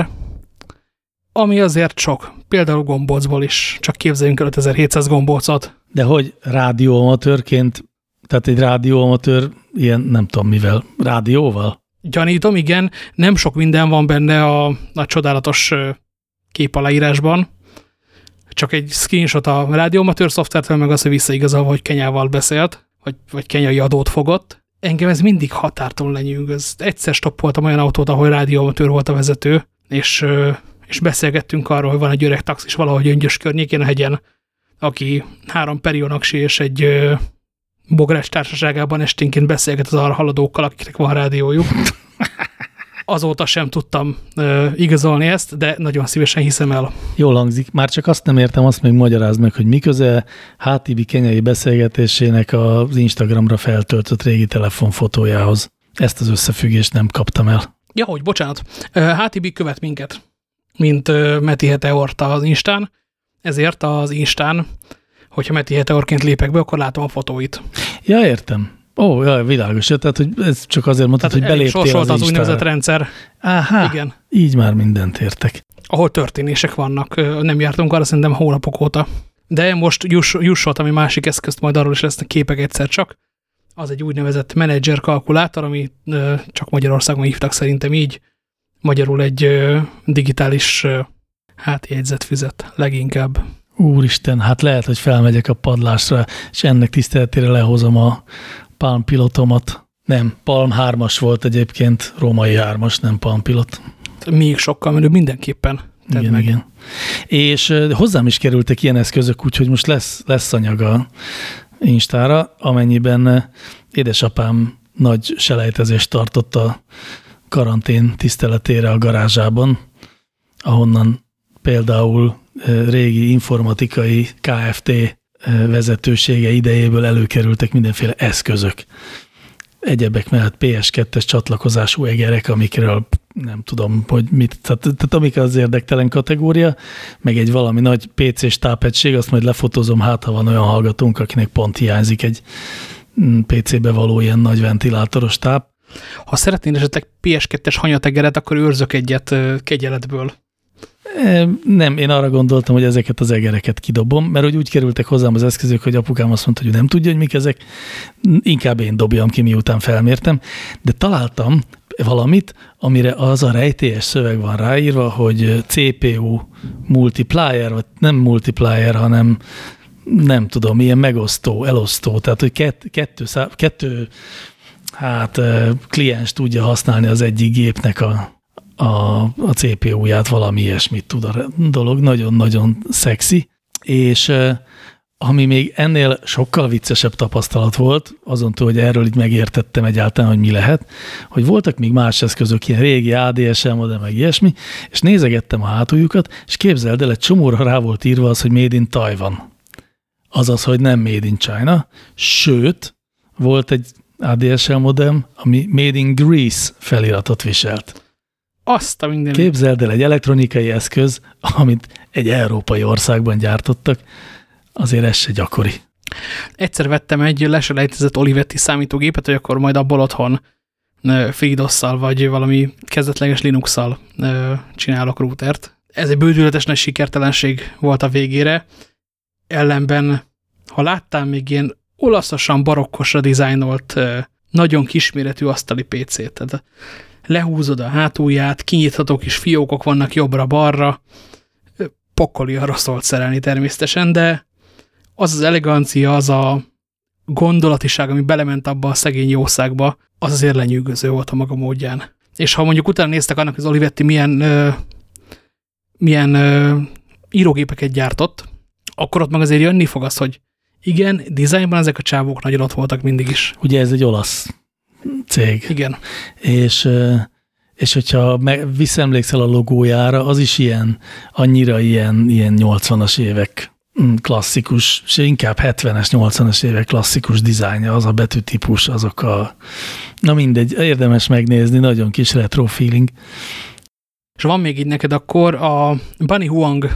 ami azért sok. Például gombócból is. Csak képzeljünk el 5700 gombócot. De hogy rádióamatőrként, tehát egy rádióamatőr ilyen nem tudom mivel, rádióval? Gyanítom, igen. Nem sok minden van benne a, a csodálatos képaleírásban. Csak egy screenshot a rádióamatőr szoftvertől, meg az, hogy visszaigazolva, hogy Kenyával beszélt, vagy, vagy kenyai adót fogott engem ez mindig határtalan lenyűgöz. Egyszer stoppoltam olyan autót, ahol rádióamatőr volt a vezető, és, és beszélgettünk arról, hogy van egy öreg taxis valahogy öngyös környékén a hegyen, aki három perionaksi és egy bográs társaságában esténként beszélget az arra haladókkal, akiknek van rádiójuk. Azóta sem tudtam ö, igazolni ezt, de nagyon szívesen hiszem el. Jól hangzik. Már csak azt nem értem, azt még magyarázd meg, hogy mi köze HTB kenyai beszélgetésének az Instagramra feltöltött régi telefonfotójához. Ezt az összefüggést nem kaptam el. Ja, hogy bocsánat. HTB követ minket, mint Meti Heteorta az Instán, ezért az Instán, hogyha Meti Heteorként lépek be, akkor látom a fotóit. Ja, értem. Ó, jaj, világos. Tehát, hogy ez csak azért mondtad, hogy beléptél az, az úgynevezett rendszer. Áhá, Igen. így már mindent értek. Ahol történések vannak. Nem jártunk arra szerintem hónapok óta. De most juss, jussot, ami másik eszközt, majd arról is lesznek képek egyszer csak. Az egy úgynevezett menedzser kalkulátor, ami csak Magyarországon hívtak szerintem így. Magyarul egy digitális hát jegyzetfüzet leginkább. Úristen, hát lehet, hogy felmegyek a padlásra, és ennek tiszteletére lehozom a, Palm pilotomat. Nem, Palm 3-as volt egyébként, római 3-as, nem Palm pilot. Még sokkal menőbb mindenképpen. igen, meg. igen. És hozzám is kerültek ilyen eszközök, úgyhogy most lesz, lesz anyaga Instára, amennyiben édesapám nagy selejtezést tartott a karantén tiszteletére a garázsában, ahonnan például régi informatikai KFT vezetősége idejéből előkerültek mindenféle eszközök. Egyebek mellett PS2-es csatlakozású egerek, amikről nem tudom, hogy mit, tehát, tehát amik az érdektelen kategória, meg egy valami nagy PC-s tápegység, azt majd lefotózom, hát ha van olyan hallgatónk, akinek pont hiányzik egy mm, PC-be való ilyen nagy ventilátoros táp. Ha szeretnél esetleg PS2-es hanyategeret, akkor őrzök egyet kegyeletből. Nem, én arra gondoltam, hogy ezeket az egereket kidobom, mert hogy úgy kerültek hozzám az eszközök, hogy apukám azt mondta, hogy nem tudja, hogy mik ezek, inkább én dobjam ki, miután felmértem, de találtam valamit, amire az a rejtélyes szöveg van ráírva, hogy CPU multiplier, vagy nem multiplier, hanem nem tudom, ilyen megosztó, elosztó, tehát hogy kett, kettő, kettő hát kliens tudja használni az egyik gépnek a a, a CPU-ját, valami ilyesmit tud a dolog, nagyon-nagyon szexi, és ami még ennél sokkal viccesebb tapasztalat volt, azon túl, hogy erről így megértettem egyáltalán, hogy mi lehet, hogy voltak még más eszközök, ilyen régi ADSL modell, meg ilyesmi, és nézegettem a hátuljukat, és képzeld el, egy csomóra rá volt írva az, hogy Made in Taiwan. Azaz, hogy nem Made in China, sőt, volt egy ADSL modem, ami Made in Greece feliratot viselt. Azt a minden. Képzeld el egy elektronikai eszköz, amit egy európai országban gyártottak, azért ez se gyakori. Egyszer vettem egy leselejtezett Olivetti számítógépet, hogy akkor majd abból otthon FreeDOS-szal vagy valami kezdetleges Linux-szal csinálok routert. Ez egy bődületes nagy sikertelenség volt a végére. Ellenben, ha láttál még ilyen olaszosan barokkosra dizájnolt, nagyon kisméretű asztali PC-t, tehát lehúzod a hátulját, kinyitható kis fiókok vannak jobbra-balra, pokoli arra szólt szerelni természetesen, de az az elegancia, az a gondolatiság, ami belement abba a szegény jószágba, az azért lenyűgöző volt a maga módján. És ha mondjuk utána néztek annak, hogy Olivetti milyen, ö, milyen ö, írógépeket gyártott, akkor ott meg azért jönni fog az, hogy igen, dizájnban ezek a csávók nagyon ott voltak mindig is. Ugye ez egy olasz cég. Igen. És, és hogyha visszaemlékszel a logójára, az is ilyen, annyira ilyen, ilyen 80-as évek mm, klasszikus, és inkább 70-es, 80-as évek klasszikus dizájnja, az a betűtípus, azok a, na mindegy, érdemes megnézni, nagyon kis retro feeling. És van még így neked akkor a Bunny Huang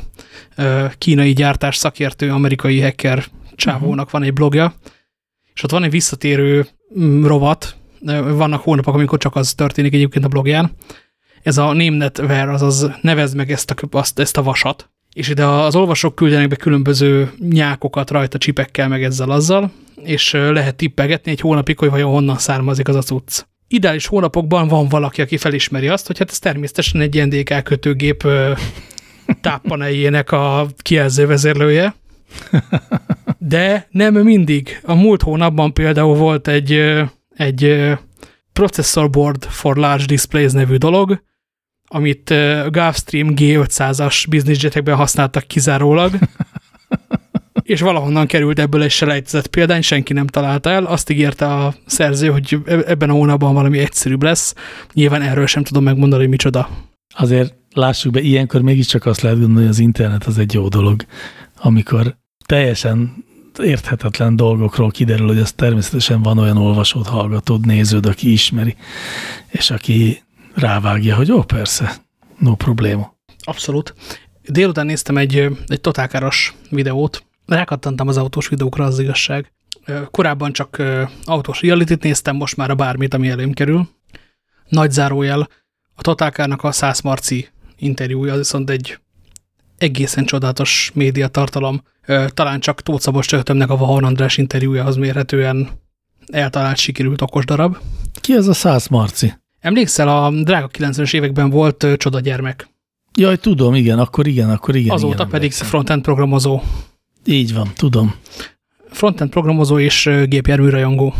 kínai gyártás szakértő amerikai hacker csávónak uh -huh. van egy blogja, és ott van egy visszatérő mm, rovat, vannak hónapok, amikor csak az történik egyébként a blogján. Ez a némnetver, azaz nevezd meg ezt a, azt, ezt a vasat, és ide az olvasók küldenek be különböző nyákokat rajta csipekkel, meg ezzel azzal, és lehet tippegetni egy hónapig, hogy vajon honnan származik az a cucc. Ideális hónapokban van valaki, aki felismeri azt, hogy hát ez természetesen egy NDK kötőgép táppaneljének a kijelző vezérlője, de nem mindig. A múlt hónapban például volt egy egy Processor Board for Large Displays nevű dolog, amit Gulfstream G500-as business jetekben használtak kizárólag, és valahonnan került ebből egy selejtezett példány, senki nem találta el, azt ígérte a szerző, hogy ebben a hónapban valami egyszerűbb lesz. Nyilván erről sem tudom megmondani, hogy micsoda. Azért lássuk be, ilyenkor mégiscsak azt lehet gondolni, hogy az internet az egy jó dolog, amikor teljesen érthetetlen dolgokról kiderül, hogy az természetesen van olyan olvasód, hallgatód, néződ, aki ismeri, és aki rávágja, hogy ó, persze, no probléma. Abszolút. Délután néztem egy, egy totálkáros videót, rákattantam az autós videókra, az igazság. Korábban csak autós reality néztem, most már a bármit, ami elém kerül. Nagy zárójel, a Totálkárnak a Szász Marci interjúja, az viszont egy egészen csodálatos médiatartalom. Talán csak Tóth Szabos a Vahon András interjújához mérhetően eltalált, sikerült okos darab. Ki az a Szász Marci? Emlékszel, a drága 90-es években volt csoda gyermek. Jaj, tudom, igen, akkor igen, akkor igen. Azóta igen, pedig frontend programozó. Így van, tudom. Frontend programozó és gépjárműrajongó.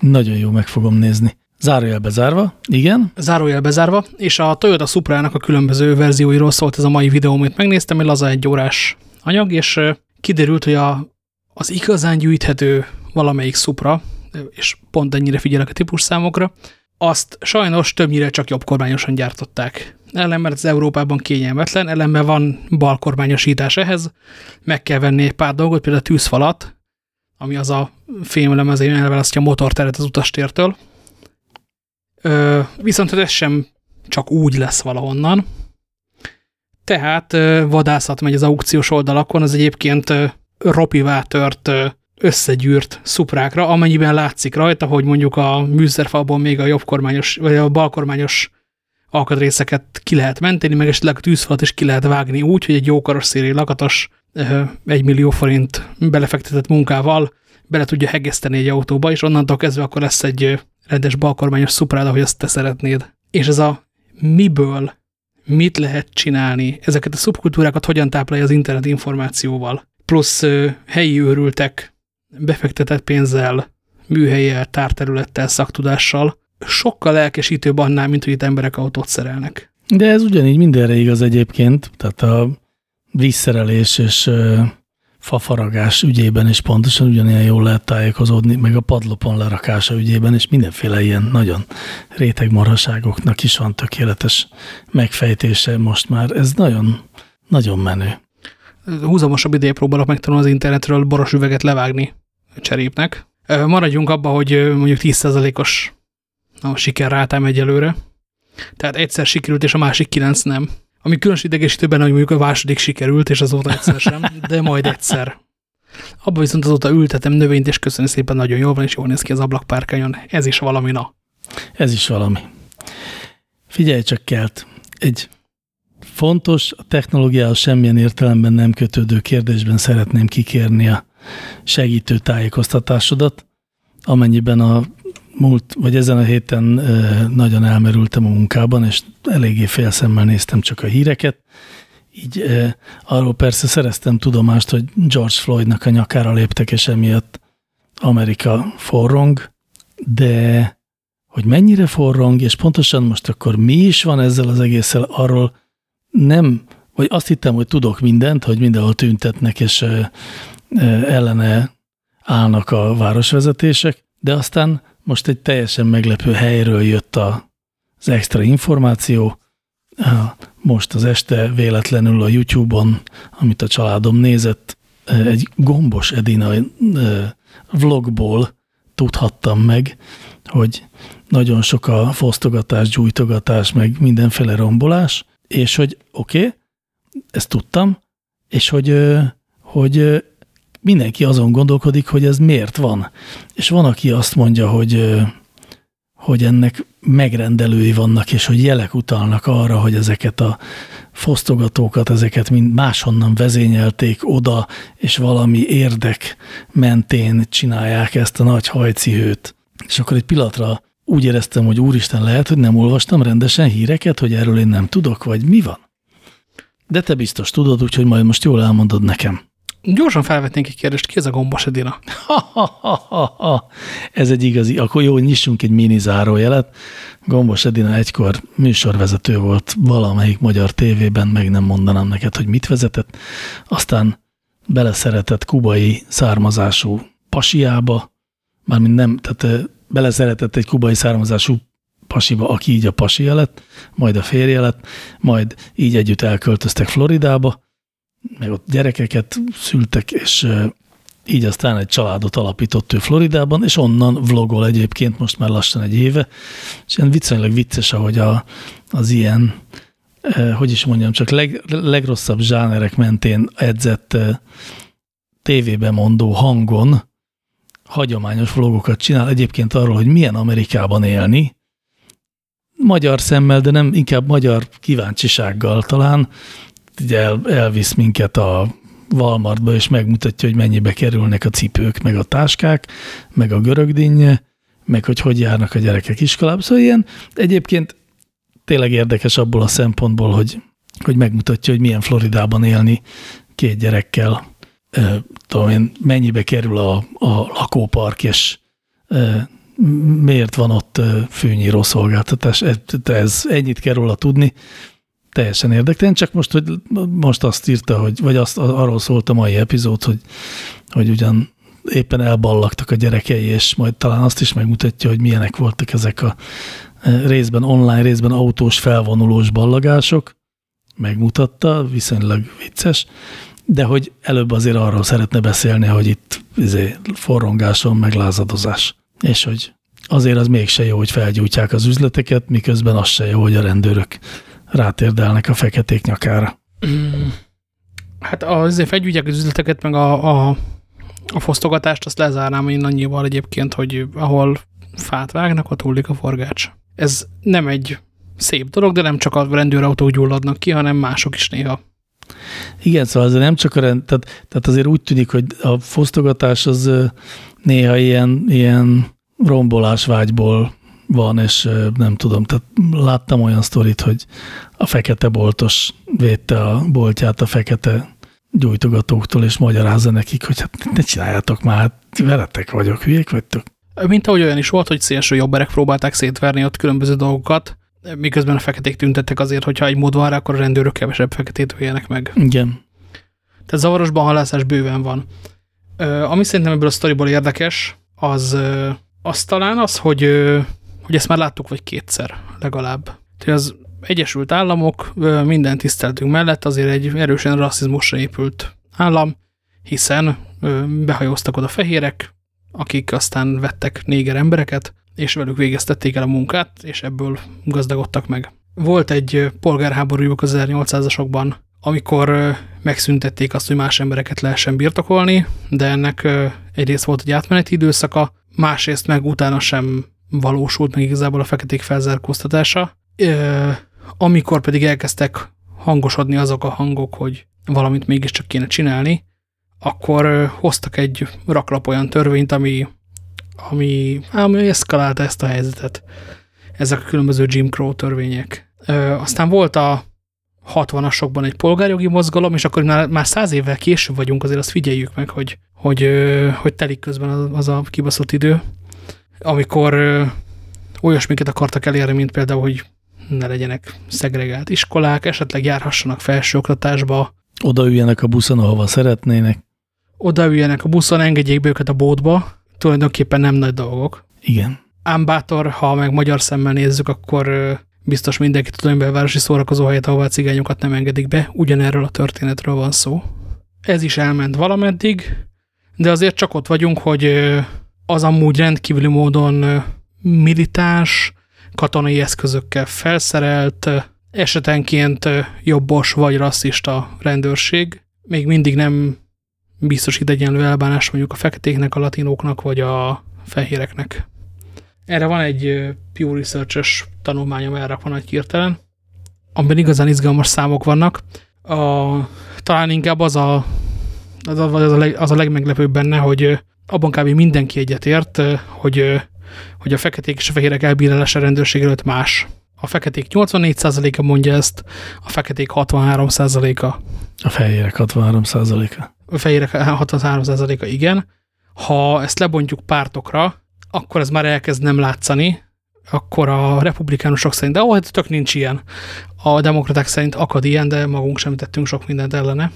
Nagyon jó, meg fogom nézni. Zárójel bezárva, igen. Zárójel bezárva, és a Toyota Supra-nak a különböző verzióiról szólt ez a mai videó, amit megnéztem, egy laza egy órás anyag, és kiderült, hogy a, az igazán gyűjthető valamelyik Supra, és pont ennyire figyelek a típusszámokra, azt sajnos többnyire csak jobbkormányosan gyártották. Ellenben az Európában kényelmetlen, ellenben van balkormányosítás ehhez, meg kell venni egy pár dolgot, például a tűzfalat, ami az a fémlemezén elválasztja a motorteret az utastértől. Ö, viszont ez sem csak úgy lesz valahonnan. Tehát vadászat megy az aukciós oldalakon, az egyébként ropivá tört összegyűrt szuprákra, amennyiben látszik rajta, hogy mondjuk a műszerfalból még a jobbkormányos, vagy a balkormányos alkatrészeket ki lehet menteni, meg esetleg a tűzfalat is ki lehet vágni úgy, hogy egy jó karosszéri lakatos egy millió forint belefektetett munkával bele tudja hegeszteni egy autóba, és onnantól kezdve akkor lesz egy rendes balkormányos szuprád, ahogy azt te szeretnéd. És ez a miből mit lehet csinálni, ezeket a szubkultúrákat hogyan táplálja az internet információval, plusz helyi őrültek befektetett pénzzel, műhelyel, tárterülettel, szaktudással, sokkal lelkesítőbb annál, mint hogy itt emberek autót szerelnek. De ez ugyanígy mindenre igaz egyébként, tehát a vízszerelés és fafaragás ügyében is pontosan ugyanilyen jól lehet tájékozódni, meg a padlopon lerakása ügyében, és mindenféle ilyen nagyon réteg marhaságoknak is van tökéletes megfejtése most már. Ez nagyon, nagyon menő. Húzamosabb ideje próbálok megtanulni az internetről boros üveget levágni cserépnek. Maradjunk abba, hogy mondjuk 10%-os a sikerrátám egyelőre. Tehát egyszer sikerült, és a másik kilenc nem. Ami különös idegesítőben, hogy mondjuk a második sikerült, és azóta egyszer sem, de majd egyszer. Abba viszont azóta ültetem növényt, és köszönöm szépen, nagyon jól van, és jól néz ki az ablakpárkányon. Ez is valami, na. Ez is valami. Figyelj csak, Kelt. Egy fontos, a technológiához semmilyen értelemben nem kötődő kérdésben szeretném kikérni a segítő tájékoztatásodat, amennyiben a múlt, vagy ezen a héten nagyon elmerültem a munkában, és eléggé félszemmel néztem csak a híreket. Így arról persze szereztem tudomást, hogy George Floydnak a nyakára léptek, és emiatt Amerika forrong, de hogy mennyire forrong, és pontosan most akkor mi is van ezzel az egésszel, arról nem, vagy azt hittem, hogy tudok mindent, hogy mindenhol tüntetnek, és ellene állnak a városvezetések, de aztán most egy teljesen meglepő helyről jött a, az extra információ. Most az este véletlenül a YouTube-on, amit a családom nézett, egy gombos Edina vlogból tudhattam meg, hogy nagyon sok a fosztogatás, gyújtogatás, meg mindenféle rombolás, és hogy oké, okay, ezt tudtam, és hogy, hogy mindenki azon gondolkodik, hogy ez miért van. És van, aki azt mondja, hogy, hogy ennek megrendelői vannak, és hogy jelek utalnak arra, hogy ezeket a fosztogatókat, ezeket mind máshonnan vezényelték oda, és valami érdek mentén csinálják ezt a nagy hajcihőt. És akkor egy pillanatra úgy éreztem, hogy úristen, lehet, hogy nem olvastam rendesen híreket, hogy erről én nem tudok, vagy mi van? De te biztos tudod, úgyhogy majd most jól elmondod nekem. Gyorsan felvetnénk egy kérdést, ki ez a gombos Edina? Ez egy igazi, akkor jó, nyissunk egy mini zárójelet. Gombos Edina egykor műsorvezető volt valamelyik magyar tévében, meg nem mondanám neked, hogy mit vezetett. Aztán beleszeretett kubai származású pasiába, mármint nem, tehát beleszeretett egy kubai származású pasiba, aki így a pasi lett, majd a férje lett, majd így együtt elköltöztek Floridába, meg ott gyerekeket szültek, és így aztán egy családot alapított ő Floridában, és onnan vlogol egyébként most már lassan egy éve, és ilyen viszonylag vicces, ahogy a, az ilyen, hogy is mondjam, csak leg, legrosszabb zsánerek mentén edzett eh, tévébe mondó hangon hagyományos vlogokat csinál. Egyébként arról, hogy milyen Amerikában élni, magyar szemmel, de nem inkább magyar kíváncsisággal talán, ugye el, elvisz minket a Walmartba, és megmutatja, hogy mennyibe kerülnek a cipők, meg a táskák, meg a görögdinnye, meg hogy hogy járnak a gyerekek iskolába. Szóval ilyen egyébként tényleg érdekes abból a szempontból, hogy, hogy megmutatja, hogy milyen Floridában élni két gyerekkel, e, tudom én, mennyibe kerül a, a lakópark, és e, miért van ott fűnyíró szolgáltatás. Ez, ez ennyit kell róla tudni, teljesen érdektelen, csak most, hogy most azt írta, hogy, vagy azt, arról szólt a mai epizód, hogy, hogy ugyan éppen elballagtak a gyerekei, és majd talán azt is megmutatja, hogy milyenek voltak ezek a e, részben online, részben autós felvonulós ballagások, megmutatta, viszonylag vicces, de hogy előbb azért arról szeretne beszélni, hogy itt izé, forrongáson meglázadozás, és hogy azért az mégse jó, hogy felgyújtják az üzleteket, miközben az se jó, hogy a rendőrök rátérdelnek a feketék nyakára. Hát azért fegyügyek az üzleteket, meg a, a, a fosztogatást, azt lezárnám én annyival egyébként, hogy ahol fát vágnak, ott hullik a forgács. Ez nem egy szép dolog, de nem csak a rendőrautók gyulladnak ki, hanem mások is néha. Igen, szóval azért nem csak a rend, tehát, tehát azért úgy tűnik, hogy a fosztogatás az néha ilyen, ilyen rombolásvágyból van, és nem tudom, tehát láttam olyan sztorit, hogy a fekete boltos védte a boltját a fekete gyújtogatóktól, és magyarázza nekik, hogy hát ne csináljátok már, hát veletek vagyok, hülyék vagytok. Mint ahogy olyan is volt, hogy szélső jobberek próbálták szétverni ott különböző dolgokat, miközben a feketék tüntettek azért, hogyha egy mód van rá, akkor a rendőrök kevesebb feketét öljenek meg. Igen. Tehát zavarosban halászás bőven van. Ami szerintem ebből a sztoriból érdekes, az, az talán az, hogy hogy ezt már láttuk vagy kétszer legalább. Tehát az Egyesült Államok minden tiszteltünk mellett azért egy erősen rasszizmusra épült állam, hiszen behajóztak oda fehérek, akik aztán vettek néger embereket, és velük végeztették el a munkát, és ebből gazdagodtak meg. Volt egy polgárháborújuk az 1800-asokban, amikor megszüntették azt, hogy más embereket lehessen birtokolni, de ennek egyrészt volt egy átmeneti időszaka, másrészt meg utána sem valósult meg igazából a feketék felzárkóztatása. Amikor pedig elkezdtek hangosodni azok a hangok, hogy valamit mégiscsak kéne csinálni, akkor hoztak egy raklap olyan törvényt, ami, ami, ami eszkalálta ezt a helyzetet. Ezek a különböző Jim Crow törvények. Aztán volt a 60-asokban egy polgárjogi mozgalom, és akkor már, már száz évvel később vagyunk, azért azt figyeljük meg, hogy, hogy, hogy telik közben az, az a kibaszott idő amikor olyasmiket akartak elérni, mint például, hogy ne legyenek szegregált iskolák, esetleg járhassanak felsőoktatásba. Odaüljenek a buszon, ahova szeretnének. Odaüljenek a buszon, engedjék be őket a bótba. Tulajdonképpen nem nagy dolgok. Igen. Ám bátor, ha meg magyar szemmel nézzük, akkor biztos mindenki tud, hogy belvárosi szórakozó helyet, ahová a cigányokat nem engedik be. Ugyanerről a történetről van szó. Ez is elment valameddig, de azért csak ott vagyunk, hogy az amúgy rendkívüli módon militáns, katonai eszközökkel felszerelt, esetenként jobbos vagy rasszista rendőrség. Még mindig nem biztosít egyenlő elbánás mondjuk a feketéknek, a latinóknak vagy a fehéreknek. Erre van egy Pew Research-es tanulmányom elrakva nagy hirtelen, amiben igazán izgalmas számok vannak. A, talán inkább az a, az a, az a, leg, az a legmeglepőbb benne, hogy abban kb. mindenki egyetért, hogy, hogy a feketék és a fehérek elbírálása rendőrség előtt más. A feketék 84%-a mondja ezt, a feketék 63%-a. A fehérek 63%-a. A fehérek 63%-a, igen. Ha ezt lebontjuk pártokra, akkor ez már elkezd nem látszani, akkor a republikánusok szerint, de ó, hát tök nincs ilyen. A demokraták szerint akad ilyen, de magunk sem tettünk sok mindent ellene.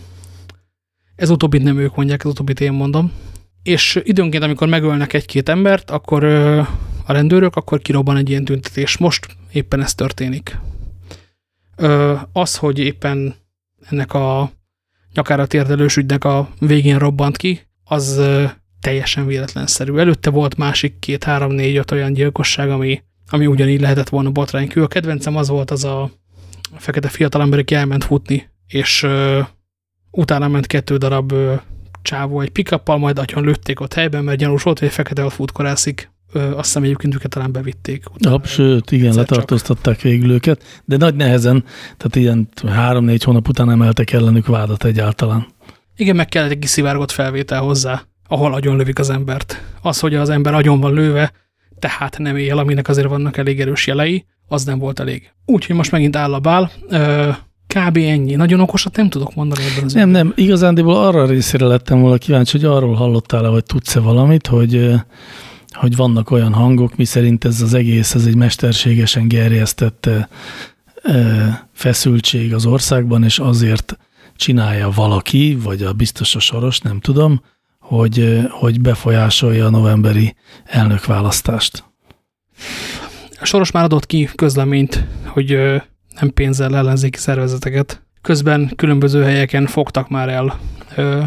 Ez utóbbit nem ők mondják, ez utóbbit én mondom. És időnként, amikor megölnek egy-két embert, akkor a rendőrök, akkor kirobban egy ilyen tüntetés. Most éppen ez történik. Az, hogy éppen ennek a nyakára térdelős ügynek a végén robbant ki, az teljesen véletlenszerű. Előtte volt másik két, három, négy, öt olyan gyilkosság, ami, ami ugyanígy lehetett volna botránykő. A kedvencem az volt az a fekete fiatalember, aki elment futni, és ö, utána ment kettő darab ö, csávó egy pikappal, majd agyon lőtték ott helyben, mert gyanús volt, hogy egy fekete ott futkorászik. Ö, azt hiszem egyébként őket talán bevitték. Abszolút, igen, letartóztatták végül őket, de nagy nehezen, tehát ilyen három-négy hónap után emeltek ellenük vádat egyáltalán. Igen, meg kellett egy kiszivárgott felvétel hozzá, ahol agyon lövik az embert. Az, hogy az ember agyon van lőve, tehát nem él, aminek azért vannak elég erős jelei, az nem volt elég. Úgyhogy most megint áll a bál. Kb. ennyi. Nagyon okosat nem tudok mondani ebben az Nem, nem, igazándiból arra részére lettem volna kíváncsi, hogy arról hallottál-e, vagy tudsz-e valamit, hogy, hogy vannak olyan hangok, miszerint ez az egész, ez egy mesterségesen gerjesztett feszültség az országban, és azért csinálja valaki, vagy a biztos a soros, nem tudom, hogy, hogy befolyásolja a novemberi elnökválasztást. Soros már adott ki közleményt, hogy nem pénzzel ellenzéki szervezeteket. Közben különböző helyeken fogtak már el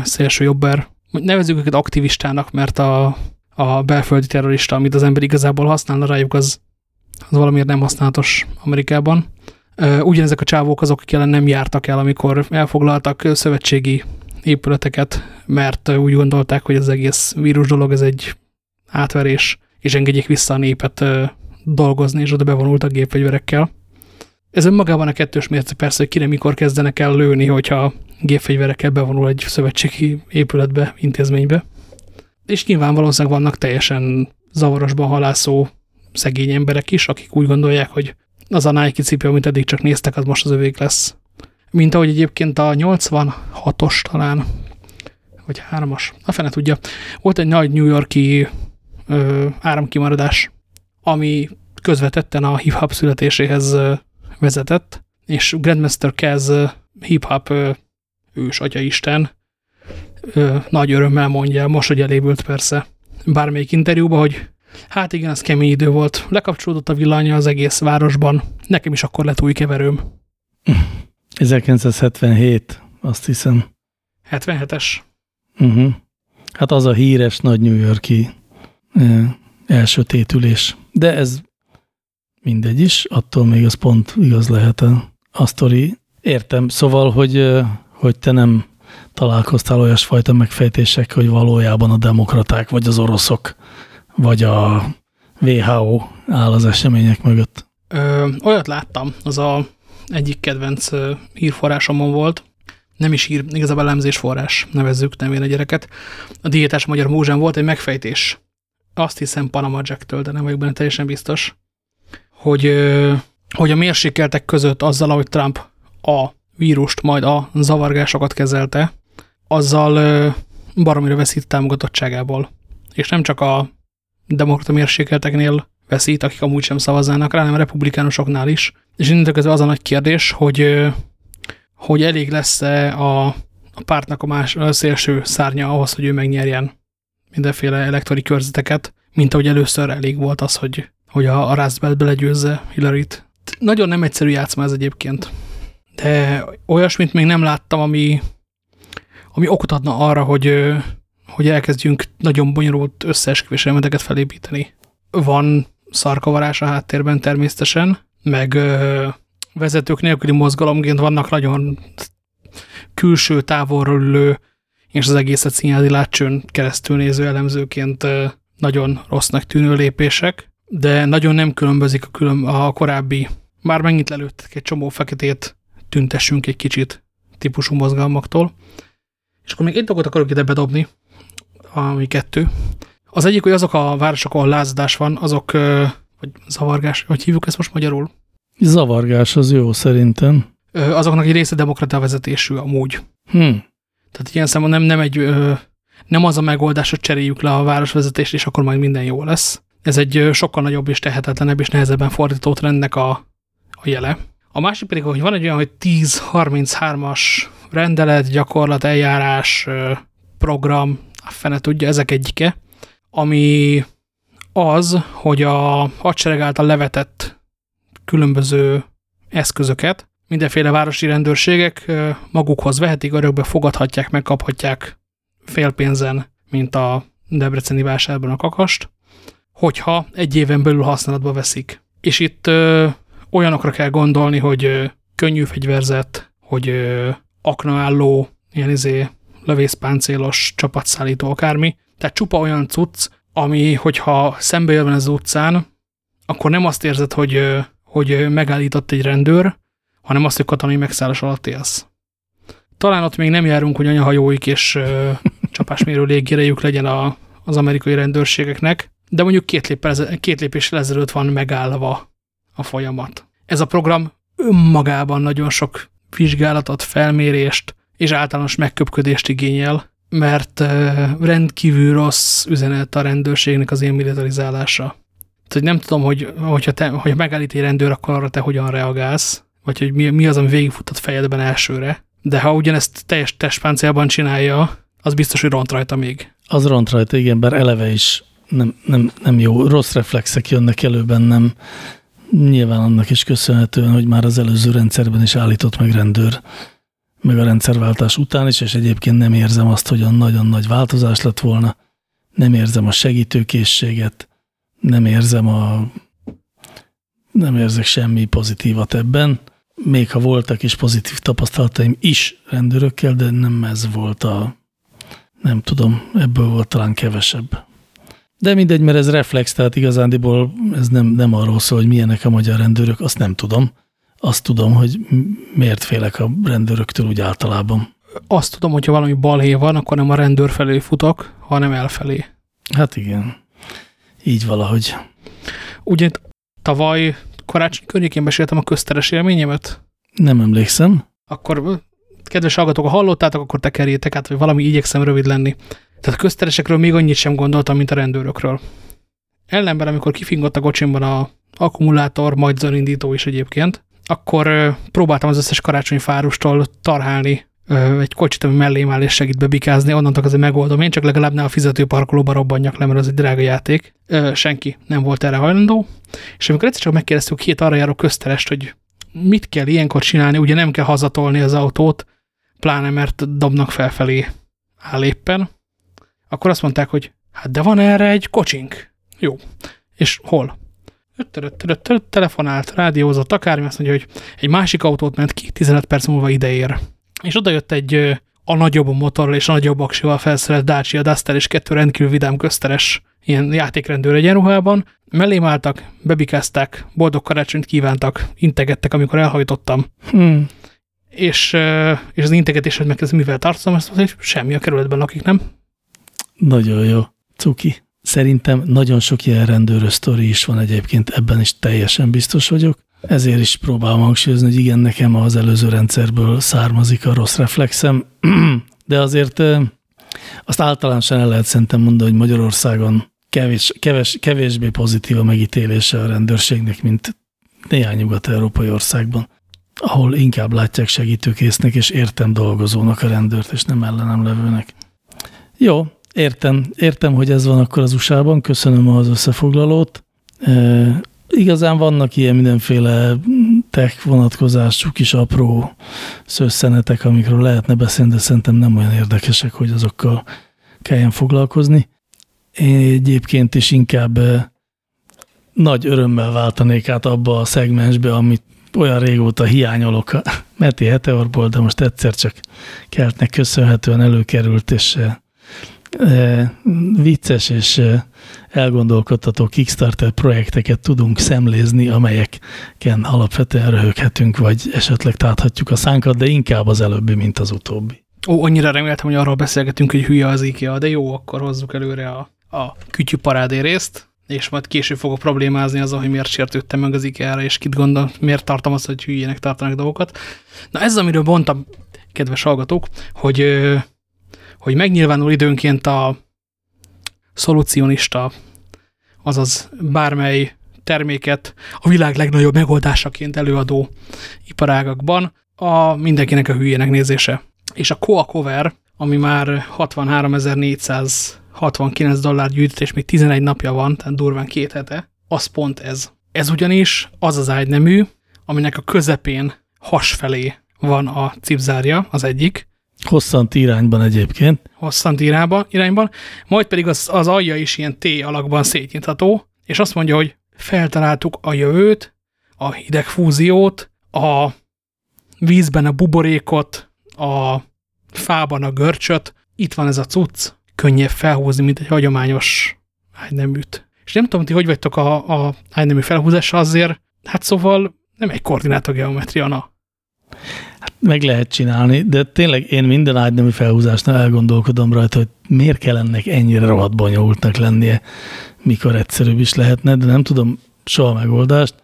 szélső jobber. Nevezzük őket aktivistának, mert a, a belföldi terrorista, amit az ember igazából használna rájuk, az, az valamiért nem használatos Amerikában. Ugyanezek a csávók azok, akik ellen nem jártak el, amikor elfoglaltak szövetségi épületeket, mert úgy gondolták, hogy az egész vírus dolog ez egy átverés, és engedjék vissza a népet dolgozni, és oda bevonultak gépfegyverekkel. Ez önmagában a kettős mérce persze, hogy kire mikor kezdenek el lőni, hogyha gépfegyverekkel bevonul egy szövetségi épületbe, intézménybe. És nyilván valószínűleg vannak teljesen zavarosban halászó szegény emberek is, akik úgy gondolják, hogy az a Nike cipő, amit eddig csak néztek, az most az övék lesz. Mint ahogy egyébként a 86-os talán, vagy 3-as, a fene tudja, volt egy nagy New Yorki ö, áramkimaradás, ami közvetetten a hip-hop születéséhez vezetett, és Grandmaster Kez hip-hop ős atyaisten nagy örömmel mondja, most, hogy elévült persze, bármelyik interjúban, hogy hát igen, az kemény idő volt, lekapcsolódott a villanya az egész városban, nekem is akkor lett új keverőm. 1977, azt hiszem. 77-es. Uh -huh. Hát az a híres nagy New Yorki elsötétülés. De ez mindegy is, attól még az pont igaz lehet a, a sztori. Értem, szóval, hogy, hogy te nem találkoztál olyasfajta megfejtések, hogy valójában a demokraták, vagy az oroszok, vagy a WHO áll az események mögött. Ö, olyat láttam, az a egyik kedvenc hírforrásomon volt, nem is hír, igazából elemzésforrás, nevezzük nem a gyereket. A diétás magyar múzsán volt egy megfejtés azt hiszem Panama Jack-től, de nem vagyok benne teljesen biztos, hogy, hogy a mérsékeltek között azzal, ahogy Trump a vírust, majd a zavargásokat kezelte, azzal baromira veszít támogatottságából. És nem csak a demokrata mérsékelteknél veszít, akik amúgy sem szavaznának rá, hanem a republikánusoknál is. És innentől kezdve az a nagy kérdés, hogy, hogy elég lesz-e a, a pártnak a, más, a szélső szárnya ahhoz, hogy ő megnyerjen mindenféle elektori körzeteket, mint ahogy először elég volt az, hogy, hogy a, a Rust Belt belegyőzze Hillary-t. Nagyon nem egyszerű játszma ez egyébként, de olyasmit még nem láttam, ami, ami okot adna arra, hogy, hogy elkezdjünk nagyon bonyolult összeesküvés elméleteket felépíteni. Van szarkavarás a háttérben természetesen, meg ö, vezetők nélküli mozgalomként vannak nagyon külső távolról ülő és az egészet színházi látcsőn keresztül néző elemzőként nagyon rossznak tűnő lépések, de nagyon nem különbözik a, külön, a korábbi, már megint lelőttek egy csomó feketét, tüntessünk egy kicsit típusú mozgalmaktól. És akkor még egy dolgot akarok ide bedobni, ami kettő. Az egyik, hogy azok a városok, ahol lázadás van, azok, vagy zavargás, hogy hívjuk ezt most magyarul? Zavargás az jó szerintem. Azoknak egy része demokrata vezetésű amúgy. Hmm. Tehát ilyen szemben nem, nem, egy, nem az a megoldás, hogy cseréljük le a városvezetést, és akkor majd minden jó lesz. Ez egy sokkal nagyobb és tehetetlenebb és nehezebben fordított rendnek a, a jele. A másik pedig, hogy van egy olyan, hogy 10-33-as rendelet, gyakorlat, eljárás, program, a fene tudja, ezek egyike, ami az, hogy a hadsereg által levetett különböző eszközöket mindenféle városi rendőrségek magukhoz vehetik, örökbe fogadhatják, megkaphatják félpénzen, mint a Debreceni vásárban a kakast, hogyha egy éven belül használatba veszik. És itt ö, olyanokra kell gondolni, hogy ö, könnyű fegyverzet, hogy ö, aknaálló, ilyen izé, lövészpáncélos, csapatszállító, akármi. Tehát csupa olyan cucc, ami, hogyha szembe jön az utcán, akkor nem azt érzed, hogy, hogy megállított egy rendőr, hanem azt, hogy katonai megszállás alatt élsz. Talán ott még nem járunk, hogy anyahajóik és ö, csapásmérő légérejük legyen a, az amerikai rendőrségeknek, de mondjuk két, lép, két lépéssel ezelőtt van megállva a folyamat. Ez a program önmagában nagyon sok vizsgálatot, felmérést és általános megköpködést igényel, mert rendkívül rossz üzenet a rendőrségnek az ilyen militarizálása. Tehát nem tudom, hogy hogyha, te, hogyha megállít egy rendőr, akkor arra te hogyan reagálsz, vagy hogy mi, mi az, ami végigfutott fejedben elsőre. De ha ugyanezt teljes testpáncélban csinálja, az biztos, hogy ront rajta még. Az ront rajta, igen, bár eleve is nem, nem, nem jó, rossz reflexek jönnek elő bennem, nyilván annak is köszönhetően, hogy már az előző rendszerben is állított meg rendőr, meg a rendszerváltás után is, és egyébként nem érzem azt, hogy a nagyon nagy változás lett volna, nem érzem a segítőkészséget, nem érzem a nem érzek semmi pozitívat ebben, még ha voltak is pozitív tapasztalataim is rendőrökkel, de nem ez volt a, nem tudom, ebből volt talán kevesebb. De mindegy, mert ez reflex, tehát igazándiból ez nem, nem arról szól, hogy milyenek a magyar rendőrök, azt nem tudom. Azt tudom, hogy miért félek a rendőröktől úgy általában. Azt tudom, hogyha valami balhé van, akkor nem a rendőr felé futok, hanem elfelé. Hát igen. Így valahogy. Ugye tavaly karácsony környékén meséltem a közteres élményemet? Nem emlékszem. Akkor, kedves hallgatók, ha hallottátok, akkor tekerjétek át, vagy valami igyekszem rövid lenni. Tehát a közteresekről még annyit sem gondoltam, mint a rendőrökről. Ellenben, amikor kifingott a kocsimban a akkumulátor, majd zönindító is egyébként, akkor próbáltam az összes karácsonyi fárustól tarhálni egy kocsit, ami mellém áll és segít bebikázni, onnantól azért megoldom. Én csak legalább ne a fizetőparkolóba robbanjak le, mert az egy drága játék. Senki nem volt erre hajlandó. És amikor egyszer csak megkérdeztük két arra járó közterest, hogy mit kell ilyenkor csinálni, ugye nem kell hazatolni az autót, pláne mert dobnak felfelé áll éppen, akkor azt mondták, hogy hát de van erre egy kocsink. Jó. És hol? telefonált, rádiózott, akármi, azt mondja, hogy egy másik autót ment ki, 15 perc múlva ideér. És oda jött egy a nagyobb motorral és a nagyobb aksival felszerelt Dacia Duster és kettő rendkívül vidám közteres ilyen játékrendőr egyenruhában. Mellém álltak, bebikázták, boldog karácsonyt kívántak, integettek, amikor elhajtottam. Hmm. És, és az integetésed meg ez mivel tartozom, azt mondta, hogy semmi a kerületben lakik, nem? Nagyon jó. Cuki. Szerintem nagyon sok ilyen rendőrös sztori is van egyébként, ebben is teljesen biztos vagyok. Ezért is próbálom hangsúlyozni, hogy igen, nekem az előző rendszerből származik a rossz reflexem, de azért azt általánosan el lehet szerintem mondani, hogy Magyarországon kevés, keves, kevésbé pozitív a megítélése a rendőrségnek, mint néhány nyugat-európai országban, ahol inkább látják segítőkésznek és értem dolgozónak a rendőrt, és nem ellenem levőnek. Jó, értem, értem, hogy ez van akkor az USA-ban, köszönöm az összefoglalót igazán vannak ilyen mindenféle tech vonatkozású kis apró szösszenetek, amikről lehetne beszélni, de szerintem nem olyan érdekesek, hogy azokkal kelljen foglalkozni. Én egyébként is inkább nagy örömmel váltanék át abba a szegmensbe, amit olyan régóta hiányolok a Meti Heteorból, de most egyszer csak keltnek köszönhetően előkerült, és vicces és elgondolkodtató Kickstarter projekteket tudunk szemlézni, amelyeken alapvetően röhöghetünk, vagy esetleg táthatjuk a szánkat, de inkább az előbbi, mint az utóbbi. Ó, annyira reméltem, hogy arról beszélgetünk, hogy hülye az IKEA, de jó, akkor hozzuk előre a, a kütyű parádé részt, és majd később fogok problémázni azzal, hogy miért sértődtem meg az IKEA-ra, és kit gondol, miért tartom azt, hogy hülyének tartanak dolgokat. Na ez, amiről mondtam, kedves hallgatók, hogy, hogy megnyilvánul időnként a szolucionista azaz bármely terméket a világ legnagyobb megoldásaként előadó iparágakban a mindenkinek a hülyének nézése. és a Coa Cover, ami már 63.469 dollár gyűjtött, és még 11 napja van, tehát durván két hete, az pont ez. Ez ugyanis az az ágynemű, aminek a közepén hasfelé van a cipzárja, az egyik. Hosszant irányban egyébként. Hosszant irányban, irányban, majd pedig az, az alja is ilyen T alakban szétnyitható, és azt mondja, hogy feltaláltuk a jövőt, a hidegfúziót, a vízben a buborékot, a fában a görcsöt, itt van ez a cucc, könnyebb felhúzni, mint egy hagyományos ágyneműt. És nem tudom, ti hogy vagytok a, a ágynemű felhúzása azért, hát szóval nem egy koordinátogeometria, na. Meg lehet csinálni, de tényleg én minden ágynemű felhúzásnál elgondolkodom rajta, hogy miért kell ennek ennyire rohadt bonyolultnak lennie, mikor egyszerűbb is lehetne, de nem tudom soha megoldást.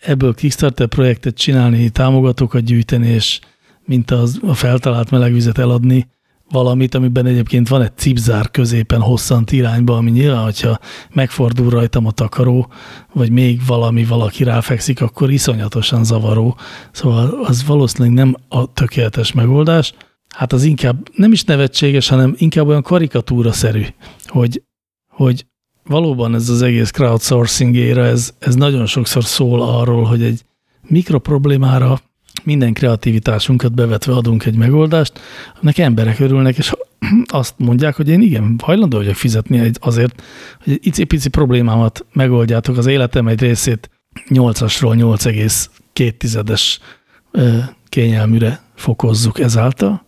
Ebből Kickstarter projektet csinálni, támogatókat gyűjteni, és mint az, a feltalált melegvizet eladni, valamit, amiben egyébként van egy cipzár középen hosszant irányba, ami nyilván, hogyha megfordul rajtam a takaró, vagy még valami, valaki ráfekszik, akkor iszonyatosan zavaró. Szóval az valószínűleg nem a tökéletes megoldás. Hát az inkább nem is nevetséges, hanem inkább olyan karikatúra-szerű, hogy, hogy valóban ez az egész crowdsourcing éra, ez, ez nagyon sokszor szól arról, hogy egy mikroproblémára minden kreativitásunkat bevetve adunk egy megoldást, aminek emberek örülnek, és azt mondják, hogy én igen, hajlandó vagyok fizetni azért, hogy egy icipici problémámat megoldjátok, az életem egy részét 8-asról 8,2-es kényelműre fokozzuk ezáltal.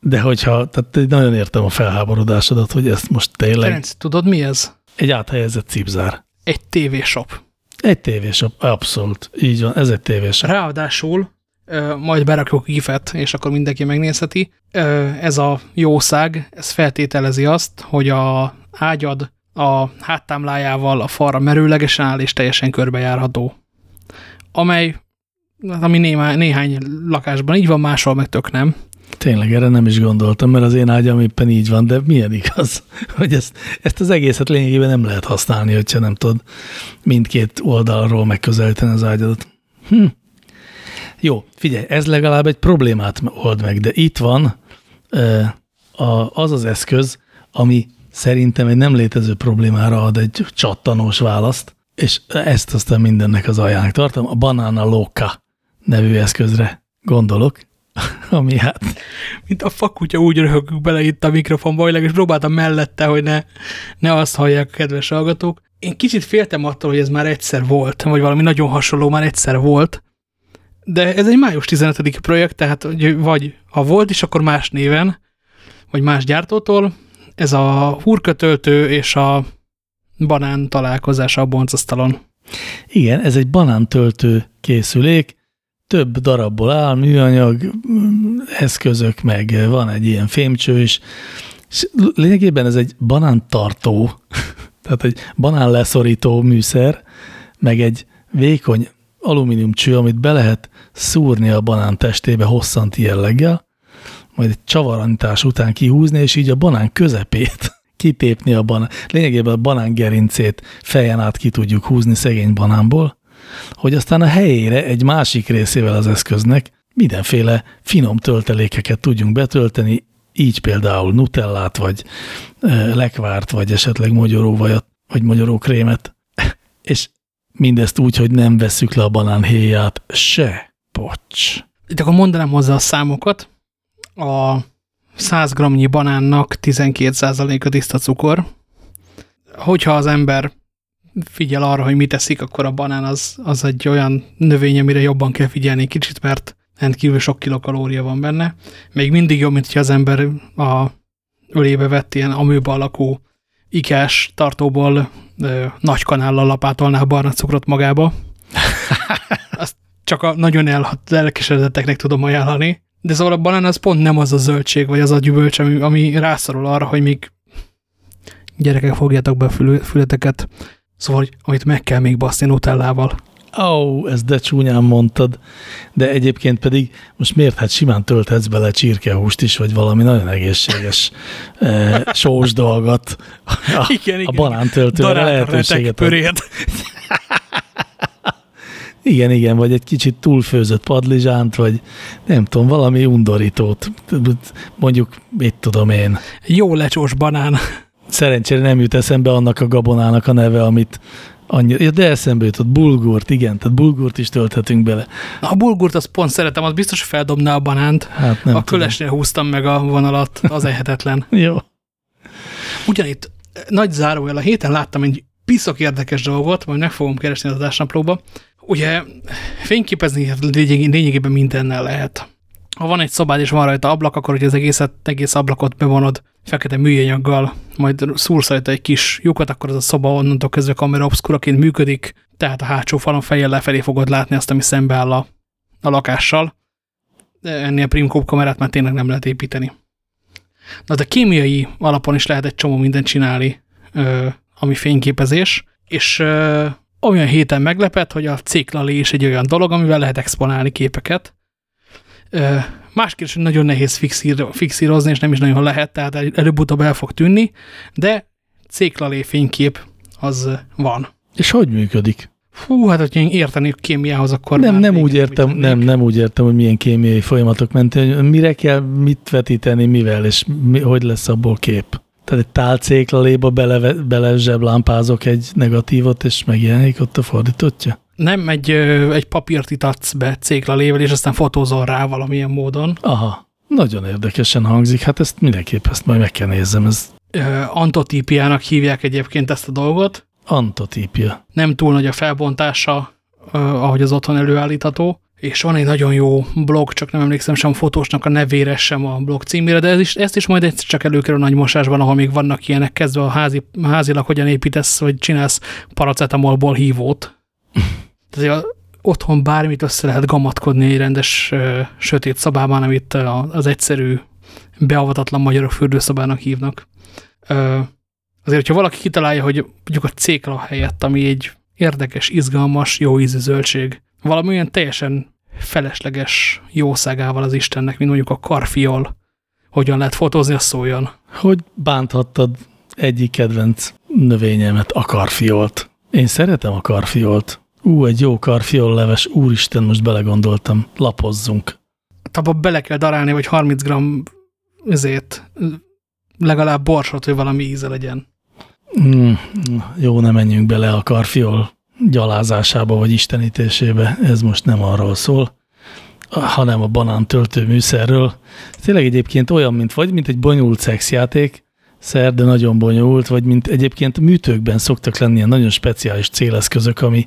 De hogyha, tehát nagyon értem a felháborodásodat, hogy ezt most tényleg... Ferenc, tudod mi ez? Egy áthelyezett cipzár. Egy tévésop. Egy tévésop, abszolút. Így van, ez egy tévésop. Ráadásul, majd berakjuk gifet, és akkor mindenki megnézheti, ez a jószág, ez feltételezi azt, hogy a ágyad a háttámlájával a falra merőlegesen áll, és teljesen körbejárható. Amely, ami néhány, néhány lakásban így van, máshol meg tök nem. Tényleg, erre nem is gondoltam, mert az én ágyam éppen így van, de milyen igaz, hogy ezt, ezt az egészet lényegében nem lehet használni, hogyha nem tudod mindkét oldalról megközelíteni az ágyadat. Hm. Jó, figyelj, ez legalább egy problémát old meg, de itt van az az eszköz, ami szerintem egy nem létező problémára ad egy csattanós választ, és ezt aztán mindennek az ajának tartom, a Banana Loca nevű eszközre gondolok, ami hát... Mint a fakutya úgy röhögünk bele itt a mikrofonba, és próbáltam mellette, hogy ne, ne azt hallják a kedves hallgatók. Én kicsit féltem attól, hogy ez már egyszer volt, vagy valami nagyon hasonló már egyszer volt, de ez egy május 15. projekt, tehát hogy vagy ha volt is, akkor más néven, vagy más gyártótól. Ez a hurkatöltő és a banán találkozása a boncasztalon. Igen, ez egy banántöltő készülék, több darabból áll, műanyag eszközök, meg van egy ilyen fémcső is, és lényegében ez egy banántartó, tehát egy banán leszorító műszer, meg egy vékony alumíniumcső, amit be lehet szúrni a banán testébe hosszanti jelleggel, majd egy csavarantás után kihúzni, és így a banán közepét kitépni a banán. Lényegében a banán gerincét fejen át ki tudjuk húzni szegény banánból, hogy aztán a helyére egy másik részével az eszköznek mindenféle finom töltelékeket tudjunk betölteni, így például nutellát, vagy lekvárt, vagy esetleg magyaróvajat, vagy magyarókrémet. És mindezt úgy, hogy nem vesszük le a banán héját se. Pocs. Itt akkor mondanám hozzá a számokat. A 100 g banánnak 12%-a tiszta cukor. Hogyha az ember figyel arra, hogy mit eszik, akkor a banán az, az egy olyan növény, amire jobban kell figyelni kicsit, mert rendkívül sok kilokalória van benne. Még mindig jobb, mint hogy az ember a ölébe vett ilyen amőba alakú ikás tartóból ö, nagy kanállal lapátolná a barna cukrot magába. Azt csak a nagyon elhat lelkesedetteknek tudom ajánlani. De szóval a banán az pont nem az a zöldség, vagy az a gyümölcs, ami, ami rászorul arra, hogy még gyerekek fogjátok be a fületeket, Szóval, amit meg kell még baszni nutellával. Ó, oh, ezt de csúnyán mondtad. De egyébként pedig most miért? Hát simán tölthetsz bele csirkehúst is, vagy valami nagyon egészséges e, sós dolgot. A, igen, igen. A banántöltőre lehetőséget. Pörét. Igen, igen, vagy egy kicsit túlfőzött padlizsánt, vagy nem tudom, valami undorítót. Mondjuk, mit tudom én. Jó lecsós banán. Szerencsére nem jut eszembe annak a gabonának a neve, amit annyira, de eszembe jutott, bulgurt, igen, tehát bulgurt is tölthetünk bele. A bulgurt azt pont szeretem, az biztos, feldobná a banánt. Hát nem a kölesnél húztam meg a vonalat, az ehetetlen. Jó. Ugyanitt nagy zárójel, a héten láttam egy piszok érdekes dolgot, majd meg fogom keresni az adásnaplóba. Ugye fényképezni lényegében mindennel lehet. Ha van egy szobád és van rajta ablak, akkor hogy az egészet, egész ablakot bevonod fekete műanyaggal, majd szúrsz rajta egy kis lyukat, akkor az a szoba onnantól kezdve kamera obszkuraként működik, tehát a hátsó falon fejjel lefelé fogod látni azt, ami szembe áll a, a lakással. Ennél primkóp kamerát már tényleg nem lehet építeni. Na de kémiai alapon is lehet egy csomó mindent csinálni, ö, ami fényképezés, és ö, olyan héten meglepett, hogy a céklalé is egy olyan dolog, amivel lehet exponálni képeket. Ö, más kérdés, hogy nagyon nehéz fixír, fixírozni, és nem is nagyon lehet, tehát előbb-utóbb el fog tűnni, de céklalé fénykép az van. És hogy működik? Hú, hát hogyha én értenék kémiához, akkor nem, nem úgy értem, nem, nem úgy értem, hogy milyen kémiai folyamatok mentén, mire kell mit vetíteni, mivel, és mi, hogy lesz abból kép. Tehát egy tálcéklaléba bele, bele zseblámpázok egy negatívot, és megjelenik ott a fordítottja? Nem, egy, egy papírt itatsz be céklalével, és aztán fotózol rá valamilyen módon. Aha, nagyon érdekesen hangzik, hát ezt mindenképp ezt majd meg kell nézzem. Ez... Antotípiának hívják egyébként ezt a dolgot. Antotípia. Nem túl nagy a felbontása, ahogy az otthon előállítható, és van egy nagyon jó blog, csak nem emlékszem sem a fotósnak a nevére, sem a blog címére, de ez is, ezt is majd egyszer csak előkerül nagy mosásban, ahol még vannak ilyenek, kezdve a házi, házilag hogyan építesz, vagy csinálsz paracetamolból hívót. Tehát otthon bármit össze lehet gamatkodni egy rendes sötét szobában, amit az egyszerű beavatatlan magyarok fürdőszobának hívnak. Azért, hogyha valaki kitalálja, hogy mondjuk a cékla helyett, ami egy érdekes, izgalmas, jó ízű zöldség, valami olyan teljesen felesleges jószágával az Istennek, mint mondjuk a karfiol, hogyan lehet fotózni, az szóljon. Hogy bánthattad egyik kedvenc növényemet, a karfiolt? Én szeretem a karfiolt. Ú, egy jó karfiol leves, úristen, most belegondoltam, lapozzunk. Abba bele kell darálni, vagy 30 gram ezért legalább borsot, hogy valami íze legyen. Mm, jó, ne menjünk bele a karfiol gyalázásába vagy istenítésébe, ez most nem arról szól, hanem a banán töltő műszerről. Tényleg egyébként olyan, mint vagy, mint egy bonyolult szexjáték, szer, de nagyon bonyolult, vagy mint egyébként műtőkben szoktak lenni ilyen nagyon speciális céleszközök, ami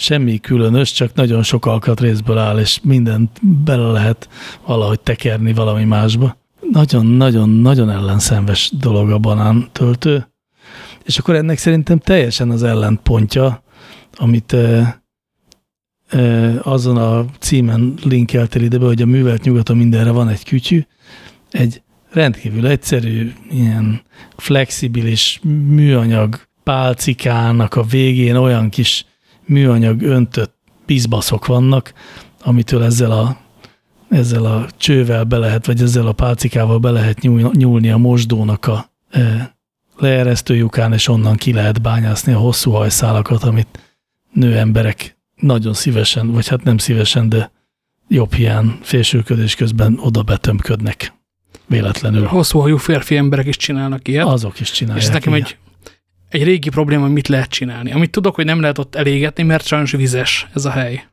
semmi különös, csak nagyon sok alkatrészből áll, és mindent bele lehet valahogy tekerni valami másba. Nagyon-nagyon-nagyon ellenszenves dolog a banán töltő. És akkor ennek szerintem teljesen az ellentpontja, amit e, e, azon a címen linkeltél ide be, hogy a művelt nyugaton mindenre van egy kütyű, egy rendkívül egyszerű, ilyen flexibilis műanyag pálcikának a végén olyan kis műanyag öntött bizbaszok vannak, amitől ezzel a, ezzel a csővel be lehet, vagy ezzel a pálcikával be lehet nyúlni a mosdónak a e, leeresztőjukán, és onnan ki lehet bányászni a hosszú hajszálakat, amit nő emberek nagyon szívesen, vagy hát nem szívesen, de jobb hiány fésülködés közben oda betömködnek véletlenül. Hosszú hajú férfi emberek is csinálnak ilyet. Azok is csinálják. És nekem egy, egy régi probléma, hogy mit lehet csinálni. Amit tudok, hogy nem lehet ott elégetni, mert sajnos vizes ez a hely.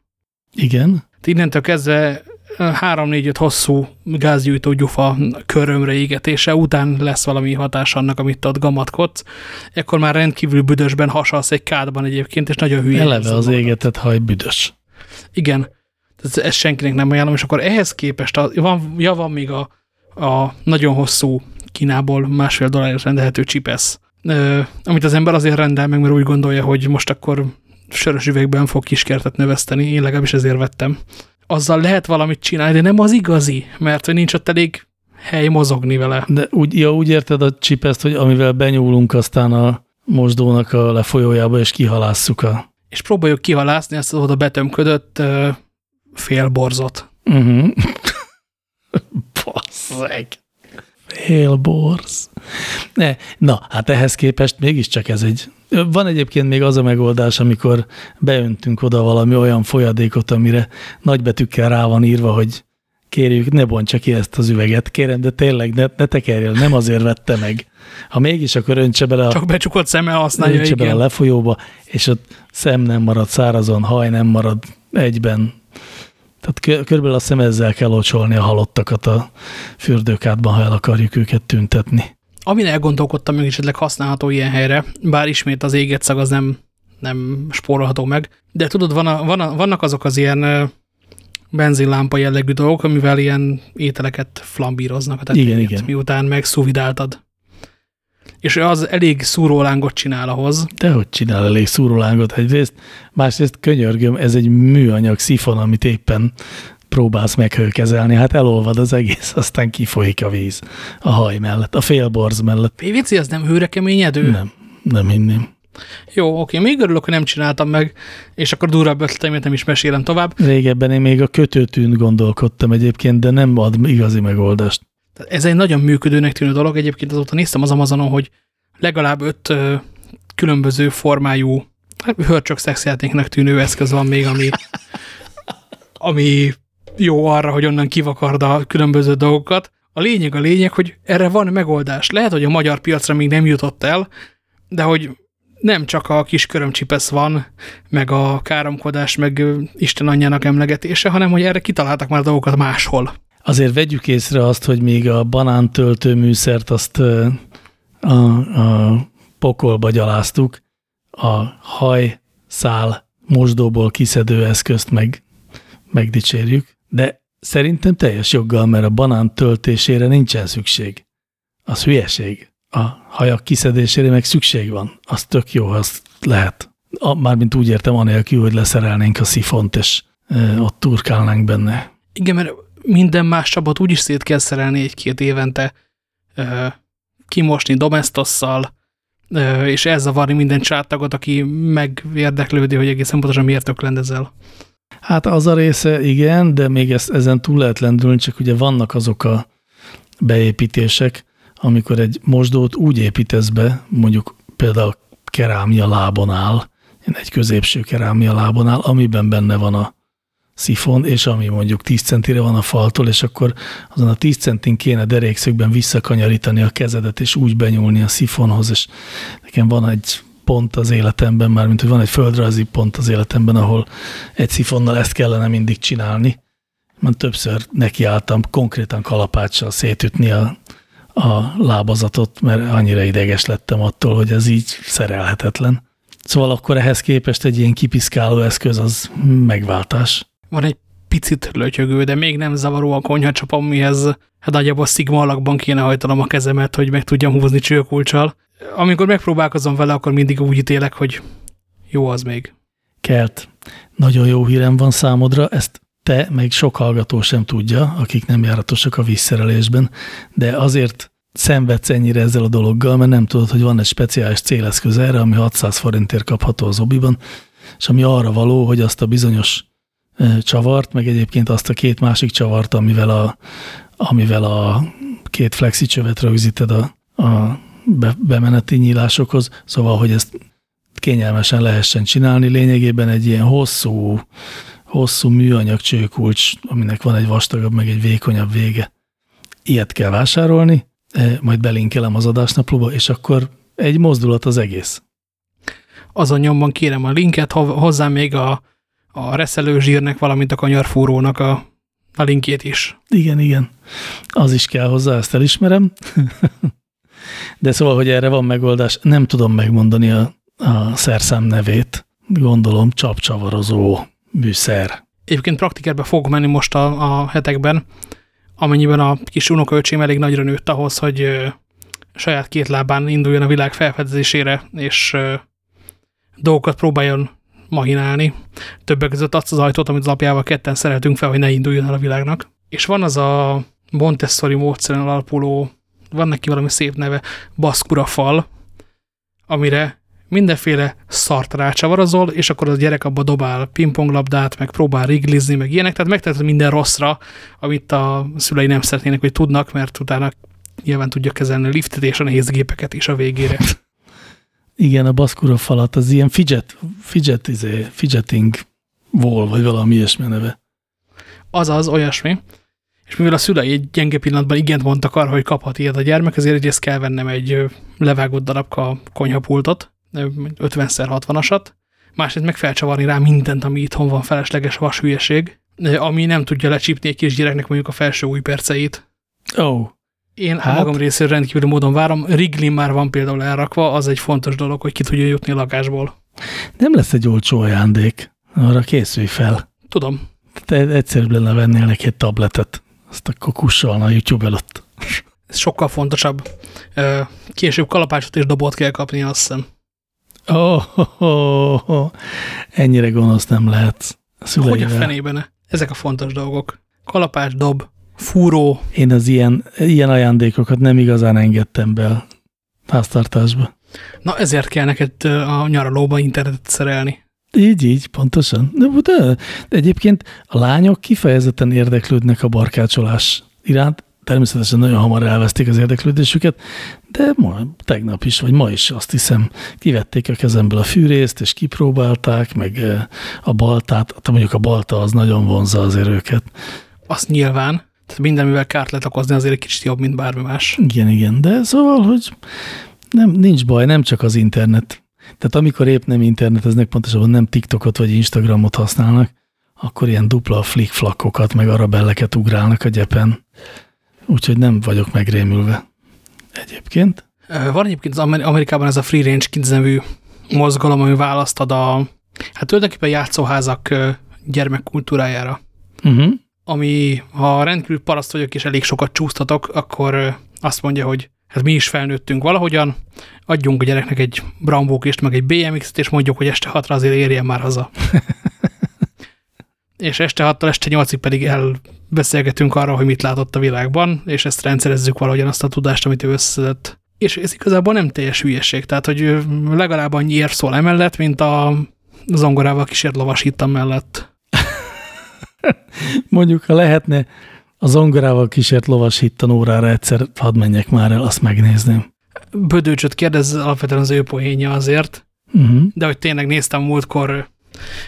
Igen. Innentől kezdve 3-4-5 hosszú gázgyújtó gyufa körömre égetése után lesz valami hatás annak, amit ott gamatkodsz. Ekkor már rendkívül büdösben hasalsz egy kádban egyébként, és nagyon hülye. Eleve az égetett haj büdös. Igen. Ez, ez senkinek nem ajánlom, és akkor ehhez képest a, van, ja, van még a, a nagyon hosszú Kínából másfél dollárért rendelhető csipesz, amit az ember azért rendel meg, mert úgy gondolja, hogy most akkor sörös üvegben fog kiskertet növeszteni, én legalábbis ezért vettem azzal lehet valamit csinálni, de nem az igazi, mert hogy nincs ott elég hely mozogni vele. De úgy, ja, úgy érted a csipeszt, hogy amivel benyúlunk aztán a mosdónak a lefolyójába, és kihalásszuk a... És próbáljuk kihalászni ezt az oda betömködött uh, félborzot. Uh mhm. -huh. Basszeg. Félborz. Ne, na, hát ehhez képest mégiscsak ez egy Van egyébként még az a megoldás, amikor beöntünk oda valami olyan folyadékot, amire nagybetűkkel rá van írva, hogy kérjük, ne bontsa ki ezt az üveget, kérem, de tényleg ne, ne tekerjél, nem azért vette meg. Ha mégis, akkor öntse bele a, Csak becsukott szemmel használja, öntse bele a lefolyóba, és ott szem nem marad szárazon, haj nem marad egyben. Tehát kö- körülbelül a szemezzel kell locsolni a halottakat a fürdőkádban, ha el akarjuk őket tüntetni. Amin elgondolkodtam, még esetleg használható ilyen helyre, bár ismét az éget szag az nem, nem spórolható meg, de tudod, van a, van a, vannak azok az ilyen benzinlámpa jellegű dolgok, amivel ilyen ételeket flambíroznak a tetejét, Igen, igen. miután megszuvidáltad. És az elég szúrólángot csinál ahhoz. De hogy csinál elég szúrólángot egyrészt, másrészt könyörgöm, ez egy műanyag szifon, amit éppen próbálsz meghőkezelni, hát elolvad az egész, aztán kifolyik a víz a haj mellett, a félborz mellett. PVC az nem hőre keményedő? Nem, nem hinném. Jó, oké, még örülök, hogy nem csináltam meg, és akkor durvább ötleteimet nem is mesélem tovább. Régebben én még a kötőtűn gondolkodtam egyébként, de nem ad igazi megoldást. Ez egy nagyon működőnek tűnő dolog. Egyébként azóta néztem az Amazonon, hogy legalább öt ö, különböző formájú, hát hörcsök szexjátéknak tűnő eszköz van még, ami, ami jó arra, hogy onnan kivakard a különböző dolgokat. A lényeg a lényeg, hogy erre van megoldás. Lehet, hogy a magyar piacra még nem jutott el, de hogy nem csak a kis körömcsipesz van, meg a káromkodás, meg Isten anyjának emlegetése, hanem hogy erre kitaláltak már dolgokat máshol. Azért vegyük észre azt, hogy még a banántöltő műszert azt a, a pokolba gyaláztuk, a haj, szál, mosdóból kiszedő eszközt meg megdicsérjük, de szerintem teljes joggal, mert a banán töltésére nincsen szükség. Az hülyeség. A hajak kiszedésére meg szükség van. Az tök jó, azt lehet. A, mármint úgy értem, anélkül, hogy leszerelnénk a szifont, és e, ott turkálnánk benne. Igen, mert minden más csapat úgyis szét kell szerelni egy-két évente, kimosni domestosszal, ö, és elzavarni minden csátagot, aki megérdeklődi, hogy egészen pontosan miért öklendezel. Hát az a része igen, de még ezt, ezen túl lehet lendülni, csak ugye vannak azok a beépítések, amikor egy mosdót úgy építesz be, mondjuk például kerámia lábon áll, egy középső kerámia lábon áll, amiben benne van a szifon, és ami mondjuk 10 centire van a faltól, és akkor azon a 10 centin kéne derékszögben visszakanyarítani a kezedet, és úgy benyúlni a szifonhoz, és nekem van egy pont az életemben, már mint hogy van egy földrajzi pont az életemben, ahol egy szifonnal ezt kellene mindig csinálni. Már többször nekiálltam konkrétan kalapáccsal szétütni a, a lábazatot, mert annyira ideges lettem attól, hogy ez így szerelhetetlen. Szóval akkor ehhez képest egy ilyen kipiszkáló eszköz az megváltás. Van egy picit lötyögő, de még nem zavaró a konyhacsap, amihez hát nagyjából szigma alakban kéne hajtanom a kezemet, hogy meg tudjam húzni csőkulcsal. Amikor megpróbálkozom vele, akkor mindig úgy ítélek, hogy jó az még. Kelt, nagyon jó hírem van számodra, ezt te, meg sok hallgató sem tudja, akik nem járatosak a vízszerelésben, de azért szenvedsz ennyire ezzel a dologgal, mert nem tudod, hogy van egy speciális céleszköz erre, ami 600 forintért kapható az obiban, és ami arra való, hogy azt a bizonyos csavart, meg egyébként azt a két másik csavart, amivel a, amivel a két flexi csövet rögzíted a, a be, bemeneti nyílásokhoz, szóval, hogy ezt kényelmesen lehessen csinálni, lényegében egy ilyen hosszú, hosszú műanyag csőkulcs, aminek van egy vastagabb, meg egy vékonyabb vége. Ilyet kell vásárolni, majd belinkelem az adásnaplóba, és akkor egy mozdulat az egész. Azon nyomban kérem a linket, ho- hozzá még a, a reszelő zsírnek, valamint a kanyarfúrónak a, a linkjét is. Igen, igen. Az is kell hozzá, ezt elismerem. De szóval, hogy erre van megoldás, nem tudom megmondani a, a szerszám nevét. Gondolom csapcsavarozó műszer. Egyébként praktikerbe fog menni most a, a hetekben, amennyiben a kis unokaöcsém elég nagyra nőtt ahhoz, hogy ö, saját két lábán induljon a világ felfedezésére, és ö, dolgokat próbáljon mahinálni. Többek között azt az ajtót, amit az apjával ketten szeretünk fel, hogy ne induljon el a világnak. És van az a Montessori módszeren alapuló, van neki valami szép neve, baszkura fal, amire mindenféle szart rácsavarozol, és akkor az gyerek abba dobál pingponglabdát, meg próbál riglizni, meg ilyenek, tehát megteheted minden rosszra, amit a szülei nem szeretnének, hogy tudnak, mert utána nyilván tudja kezelni a liftet és a nehéz gépeket is a végére. Igen, a baszkura falat, az ilyen fidget, fidget, izé, fidgeting wall, vagy valami ilyesmi neve. Azaz, olyasmi. És mivel a szülei egy gyenge pillanatban igent mondtak arra, hogy kaphat ilyet a gyermek, ezért egyrészt kell vennem egy levágott darabka konyhapultot, 50x60-asat, másrészt meg felcsavarni rá mindent, ami itthon van felesleges hülyeség, ami nem tudja lecsípni egy kis gyereknek mondjuk a felső új perceit. Ó. Oh. Én hát? magam részéről rendkívül módon várom. Riglin már van például elrakva, az egy fontos dolog, hogy ki tudja jutni a lakásból. Nem lesz egy olcsó ajándék. Arra készülj fel. Tudom. Te egyszerűbb lenne vennél neki egy tabletet. Azt akkor kussolna a YouTube előtt. Ez sokkal fontosabb. Később kalapácsot és dobot kell kapni, azt hiszem. Oh, oh, oh, oh. ennyire gonosz nem lehet. Hogy a fenében? Ezek a fontos dolgok. Kalapács, dob, fúró. Én az ilyen, ilyen ajándékokat nem igazán engedtem be a háztartásba. Na ezért kell neked a nyaralóban internetet szerelni. Így, így, pontosan. De, de, de egyébként a lányok kifejezetten érdeklődnek a barkácsolás iránt, természetesen nagyon hamar elveszték az érdeklődésüket, de ma, tegnap is, vagy ma is azt hiszem, kivették a kezemből a fűrészt, és kipróbálták, meg a baltát, tehát mondjuk a balta az nagyon vonza azért őket. Azt nyilván, tehát minden, mivel kárt lehet okozni, azért egy kicsit jobb, mint bármi más. Igen, igen, de szóval, hogy nem, nincs baj, nem csak az internet. Tehát amikor épp nem interneteznek, pontosabban nem TikTokot vagy Instagramot használnak, akkor ilyen dupla flickflakokat, meg arabelleket ugrálnak a gyepen. Úgyhogy nem vagyok megrémülve egyébként. Van egyébként az Amerikában ez a Free Range Kids nevű mozgalom, ami választad a hát tulajdonképpen játszóházak gyermekkultúrájára. Uh mhm. -huh. Ami, ha rendkívül paraszt vagyok és elég sokat csúsztatok, akkor azt mondja, hogy hát mi is felnőttünk valahogyan, adjunk a gyereknek egy Brambókést, meg egy BMX-et, és mondjuk, hogy este hatra azért érjen már haza. és este hattal, este nyolcig pedig elbeszélgetünk arra, hogy mit látott a világban, és ezt rendszerezzük valahogyan azt a tudást, amit ő összeszedett. És ez igazából nem teljes hülyeség, tehát hogy legalább annyi ér szól emellett, mint a zongorával kísért lovasítam mellett. Mondjuk, ha lehetne a zongorával kísért lovasítan órára egyszer, hadd menjek már el, azt megnézném. Bödőcsöt kérdez alapvetően az ő poénja azért, uh mhm. -huh. de hogy tényleg néztem múltkor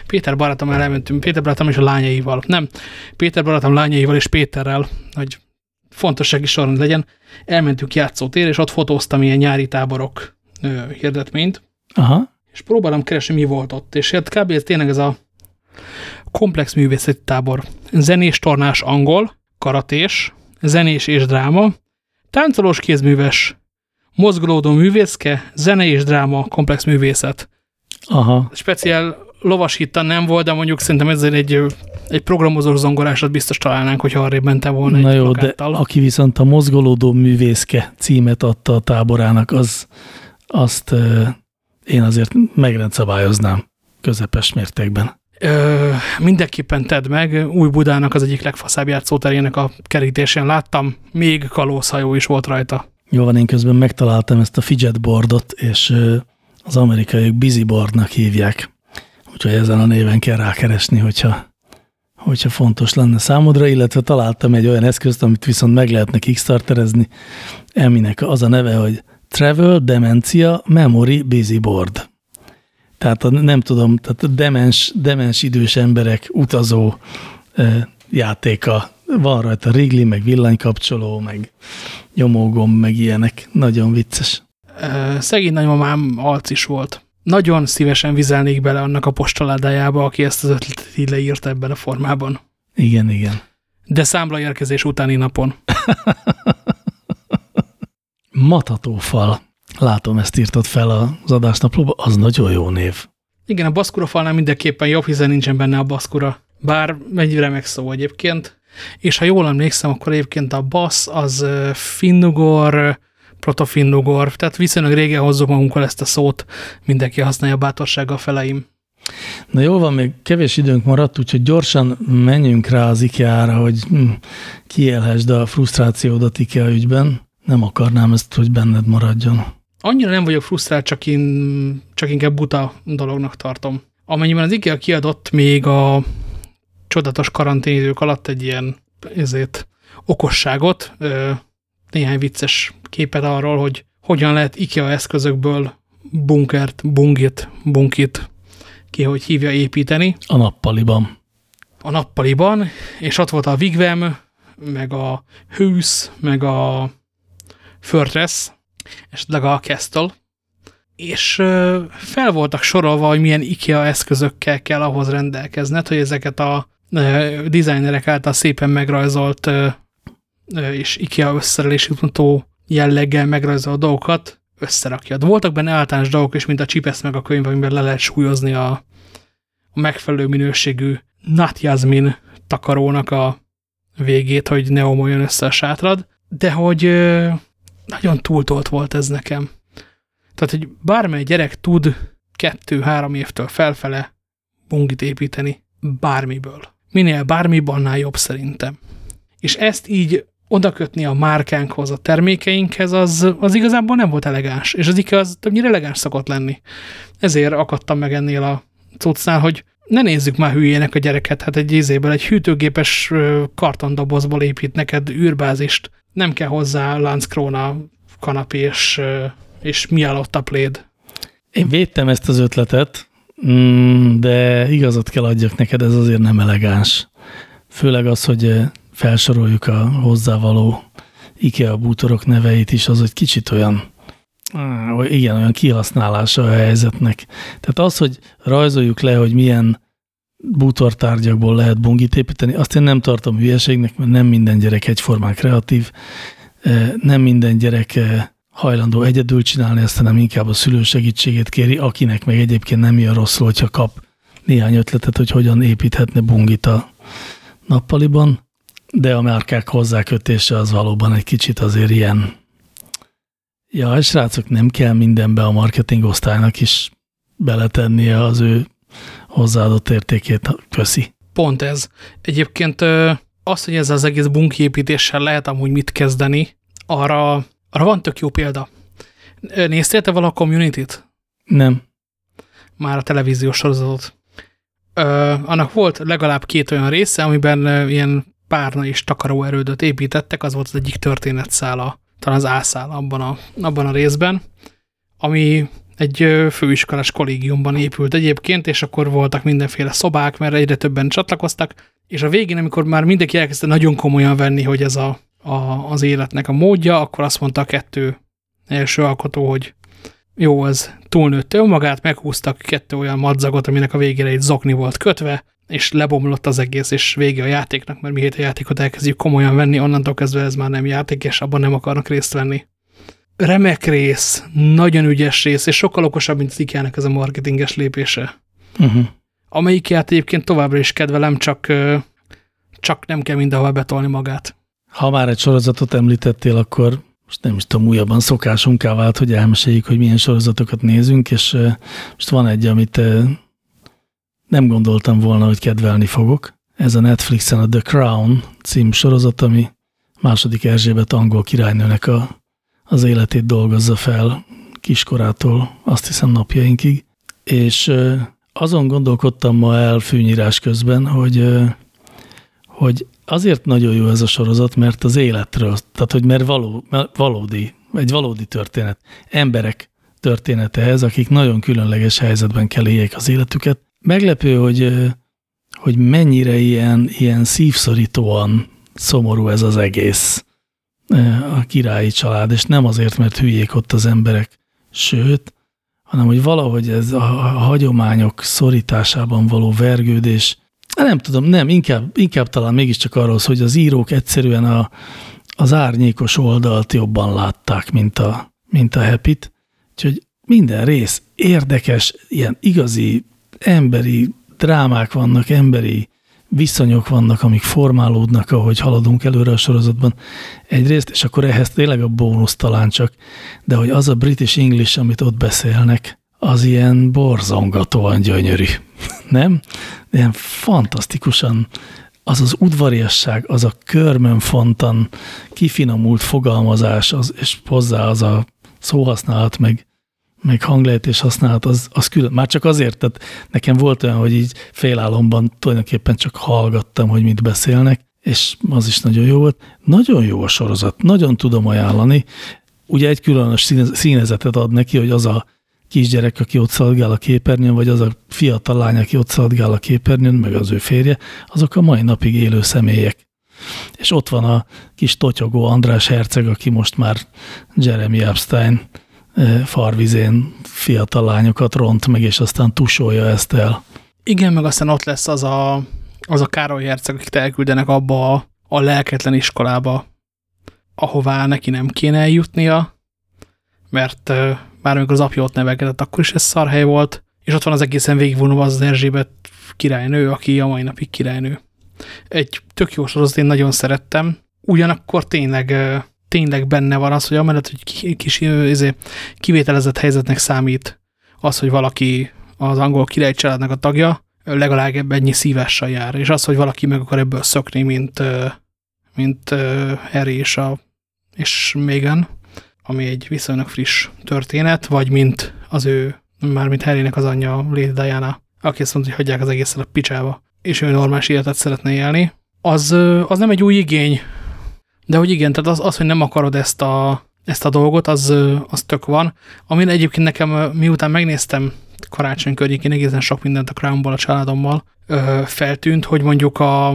Péter barátom elmentünk, Péter barátom és a lányaival. Nem, Péter barátom lányaival és Péterrel, hogy fontossági sorrend legyen, elmentünk játszótér, és ott fotóztam ilyen nyári táborok ö, hirdetményt. Aha. És próbálom keresni, mi volt ott. És hát kb. tényleg ez a komplex művészeti tábor. Zenés, tornás, angol, karatés, zenés és dráma, táncolós kézműves, mozgolódó művészke, zene és dráma, komplex művészet. Aha. Speciál lovasítan nem volt, de mondjuk szerintem ezzel egy, egy programozós zongorásat biztos találnánk, hogyha arra mentem volna Na egy jó, plakáttal. de aki viszont a mozgolódó művészke címet adta a táborának, az, azt euh, én azért megrendszabályoznám közepes mértékben. Ö, mindenképpen tedd meg, Új Budának az egyik legfaszább játszóterének a kerítésén láttam, még kalózhajó is volt rajta. Jó van, én közben megtaláltam ezt a fidget boardot, és az amerikaiak boardnak hívják. Úgyhogy ezen a néven kell rákeresni, hogyha, hogyha fontos lenne számodra, illetve találtam egy olyan eszközt, amit viszont meg lehetne kickstarterezni, aminek az a neve, hogy Travel Dementia Memory Busy Board. Tehát a, nem tudom, tehát demens, demens idős emberek utazó e, játéka. Van rajta rigli, meg villanykapcsoló, meg nyomógom, meg ilyenek. Nagyon vicces. Szegény nagymamám alc is volt nagyon szívesen vizelnék bele annak a postaládájába, aki ezt az ötletet így leírta ebben a formában. Igen, igen. De számla érkezés utáni napon. Matatófal. Látom, ezt írtad fel az adásnaplóba, az nagyon jó név. Igen, a baszkura falnál mindenképpen jobb, hiszen nincsen benne a baszkura. Bár egy remek szó egyébként. És ha jól emlékszem, akkor egyébként a basz az finnugor, protofinnugor, tehát viszonylag régen hozzuk magunkkal ezt a szót, mindenki használja bátorsága a feleim. Na jó van, még kevés időnk maradt, úgyhogy gyorsan menjünk rá az IKEA-ra, hogy hm, kiélhessd a frusztrációdat IKEA ügyben. Nem akarnám ezt, hogy benned maradjon. Annyira nem vagyok frusztrált, csak, én, csak inkább buta dolognak tartom. Amennyiben az IKEA kiadott még a csodatos karanténidők alatt egy ilyen ezért, okosságot, néhány vicces képet arról, hogy hogyan lehet IKEA eszközökből bunkert, bungit, bunkit, ki hogy hívja építeni. A nappaliban. A nappaliban, és ott volt a Wigwam, meg a Hűsz, meg a Fortress, esetleg a Castle, és fel voltak sorolva, hogy milyen IKEA eszközökkel kell ahhoz rendelkezned, hogy ezeket a designerek által szépen megrajzolt és IKEA összerelési mutató jelleggel megrajzolt dolgokat összerakjad. Voltak benne általános dolgok is, mint a csipesz meg a könyv, amiben le lehet súlyozni a, a megfelelő minőségű Nat Jasmin takarónak a végét, hogy ne omoljon össze a sátrad, de hogy nagyon túltolt volt ez nekem. Tehát, hogy bármely gyerek tud kettő-három évtől felfele bungit építeni bármiből. Minél bármi, annál jobb szerintem. És ezt így odakötni a márkánkhoz, a termékeinkhez, az, az igazából nem volt elegáns. És az IKEA az többnyire elegáns szokott lenni. Ezért akadtam meg ennél a cuccnál, hogy ne nézzük már hülyének a gyereket, hát egy ízéből egy hűtőgépes kartondobozból épít neked űrbázist. Nem kell hozzá lánckróna kanapé és, és mi alatt a pléd. Én védtem ezt az ötletet, mm, de igazat kell adjak neked, ez azért nem elegáns. Főleg az, hogy felsoroljuk a hozzávaló IKEA bútorok neveit is, az egy kicsit olyan, igen, olyan kihasználása a helyzetnek. Tehát az, hogy rajzoljuk le, hogy milyen bútortárgyakból lehet bungit építeni, azt én nem tartom hülyeségnek, mert nem minden gyerek egyformán kreatív, nem minden gyerek hajlandó egyedül csinálni, ezt hanem inkább a szülő segítségét kéri, akinek meg egyébként nem jön rosszul, hogyha kap néhány ötletet, hogy hogyan építhetne bungit a nappaliban de a márkák hozzákötése az valóban egy kicsit azért ilyen. Ja, és srácok, nem kell mindenbe a marketing osztálynak is beletennie az ő hozzáadott értékét. Köszi. Pont ez. Egyébként az, hogy ez az egész bunképítéssel lehet amúgy mit kezdeni, arra, arra van tök jó példa. Néztél te valaha a Community-t? Nem. Már a televíziós sorozatot. Ö, annak volt legalább két olyan része, amiben ilyen párna és takaróerődöt építettek, az volt az egyik történetszála, talán az ászála abban a, abban a részben, ami egy főiskolás kollégiumban épült egyébként, és akkor voltak mindenféle szobák, mert egyre többen csatlakoztak, és a végén, amikor már mindenki elkezdte nagyon komolyan venni, hogy ez a, a, az életnek a módja, akkor azt mondta a kettő első alkotó, hogy jó, az túlnőtte önmagát, meghúztak kettő olyan madzagot, aminek a végére egy zokni volt kötve, és lebomlott az egész, és vége a játéknak, mert miért a játékot elkezdjük komolyan venni, onnantól kezdve ez már nem játék, és abban nem akarnak részt venni. Remek rész, nagyon ügyes rész, és sokkal okosabb, mint az IKEA-nek ez a marketinges lépése. Uh -huh. Amelyik egyébként továbbra is kedvelem, csak, csak nem kell mindenhol betolni magát. Ha már egy sorozatot említettél, akkor most nem is tudom, újabban szokásunká vált, hogy elmeséljük, hogy milyen sorozatokat nézünk, és most van egy, amit nem gondoltam volna, hogy kedvelni fogok. Ez a Netflixen a The Crown cím sorozat, ami második Erzsébet angol királynőnek a, az életét dolgozza fel kiskorától, azt hiszem napjainkig. És azon gondolkodtam ma el fűnyírás közben, hogy, hogy azért nagyon jó ez a sorozat, mert az életről, tehát hogy mert, való, mert valódi, egy valódi történet. Emberek története ez, akik nagyon különleges helyzetben kell éljék az életüket, Meglepő, hogy, hogy mennyire ilyen, ilyen szívszorítóan szomorú ez az egész a királyi család, és nem azért, mert hülyék ott az emberek, sőt, hanem hogy valahogy ez a hagyományok szorításában való vergődés, nem tudom, nem, inkább, inkább talán mégiscsak arról hogy az írók egyszerűen a, az árnyékos oldalt jobban látták, mint a, mint a happy-t. Úgyhogy minden rész érdekes, ilyen igazi emberi drámák vannak, emberi viszonyok vannak, amik formálódnak, ahogy haladunk előre a sorozatban. Egyrészt, és akkor ehhez tényleg a bónusz talán csak, de hogy az a British English, amit ott beszélnek, az ilyen borzongatóan gyönyörű, nem? Ilyen fantasztikusan, az az udvariasság, az a körmönfontan kifinomult fogalmazás, az, és hozzá az a szóhasználat, meg meg hanglejtés használat, az, az külön. Már csak azért, tehát nekem volt olyan, hogy így félálomban tulajdonképpen csak hallgattam, hogy mit beszélnek, és az is nagyon jó volt. Nagyon jó a sorozat, nagyon tudom ajánlani. Ugye egy különös színezetet ad neki, hogy az a kisgyerek, aki ott szaladgál a képernyőn, vagy az a fiatal lány, aki ott szaladgál a képernyőn, meg az ő férje, azok a mai napig élő személyek. És ott van a kis totyogó András Herceg, aki most már Jeremy Epstein farvizén fiatal lányokat ront meg, és aztán tusolja ezt el. Igen, meg aztán ott lesz az a, az a Károly Herceg, akik elküldenek abba a, a lelketlen iskolába, ahová neki nem kéne eljutnia, mert bár amikor az apja ott nevelkedett, akkor is ez szarhely volt, és ott van az egészen végigvonulva az Erzsébet királynő, aki a mai napig királynő. Egy tök jó sorozat, én nagyon szerettem, ugyanakkor tényleg, tényleg benne van az, hogy amellett, hogy kis izé, kivételezett helyzetnek számít az, hogy valaki az angol király családnak a tagja, legalább ennyi szívással jár, és az, hogy valaki meg akar ebből szökni, mint, mint Harry és, a, és Meghan, ami egy viszonylag friss történet, vagy mint az ő, mármint Harrynek az anyja, Lady Diana, aki azt mondta, hogy hagyják az egészen a picsába, és ő normális életet szeretne élni, az, az nem egy új igény, de hogy igen, tehát az, az hogy nem akarod ezt a, ezt a dolgot, az, az tök van. Amin egyébként nekem, miután megnéztem karácsony környékén egészen sok mindent a Crownból a családommal, feltűnt, hogy mondjuk a,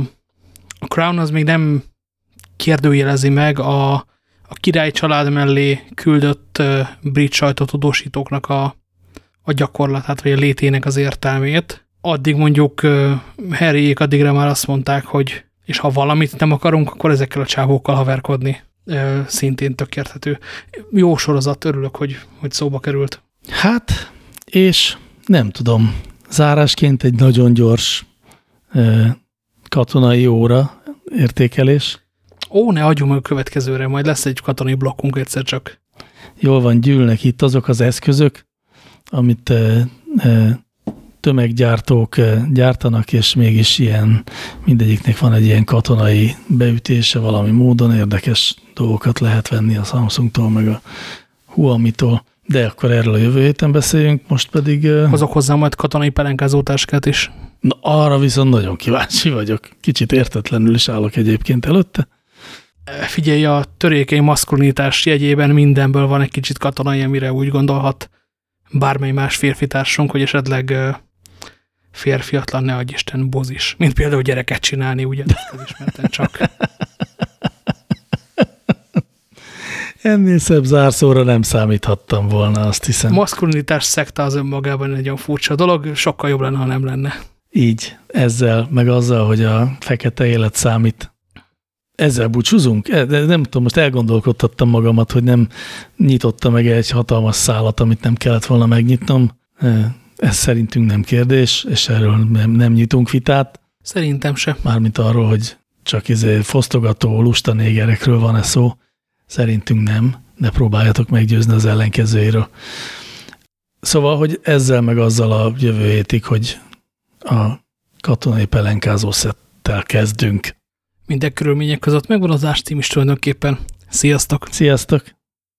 a Crown az még nem kérdőjelezi meg a, a király család mellé küldött brit sajtótudósítóknak a, a gyakorlatát, vagy a létének az értelmét. Addig mondjuk Harryék addigra már azt mondták, hogy és ha valamit nem akarunk, akkor ezekkel a csávókkal haverkodni. Szintén tök érthető. Jó sorozat, örülök, hogy, hogy szóba került. Hát, és nem tudom, zárásként egy nagyon gyors katonai óra értékelés. Ó, ne adjunk meg a következőre, majd lesz egy katonai blokkunk egyszer csak. Jól van, gyűlnek itt azok az eszközök, amit e, e, tömeggyártók gyártanak, és mégis ilyen, mindegyiknek van egy ilyen katonai beütése valami módon, érdekes dolgokat lehet venni a Samsungtól, meg a Huami-tól. De akkor erről a jövő héten beszéljünk, most pedig... Hozok hozzá majd katonai pelenkázótáskát is. Na, arra viszont nagyon kíváncsi vagyok. Kicsit értetlenül is állok egyébként előtte. Figyelj, a törékeny maszkulinitás jegyében mindenből van egy kicsit katonai, amire úgy gondolhat bármely más férfi társunk, hogy esetleg férfiatlan, ne adj Isten, bozis. Mint például gyereket csinálni, ugye? Ezt ismerten csak. Ennél szebb zárszóra nem számíthattam volna, azt hiszem. Maszkulinitás szekta az önmagában egy olyan furcsa dolog, sokkal jobb lenne, ha nem lenne. Így, ezzel, meg azzal, hogy a fekete élet számít. Ezzel búcsúzunk? E, de nem tudom, most elgondolkodtattam magamat, hogy nem nyitotta meg egy hatalmas szálat, amit nem kellett volna megnyitnom. Ez szerintünk nem kérdés, és erről nem, nem nyitunk vitát. Szerintem se. Mármint arról, hogy csak izé fosztogató lusta négerekről van-e szó. Szerintünk nem, de próbáljatok meggyőzni az ellenkezőjéről. Szóval, hogy ezzel meg azzal a jövő hétig, hogy a katonai pelenkázó szettel kezdünk. Minden körülmények között megvan az áscím is tulajdonképpen. Sziasztok! Sziasztok!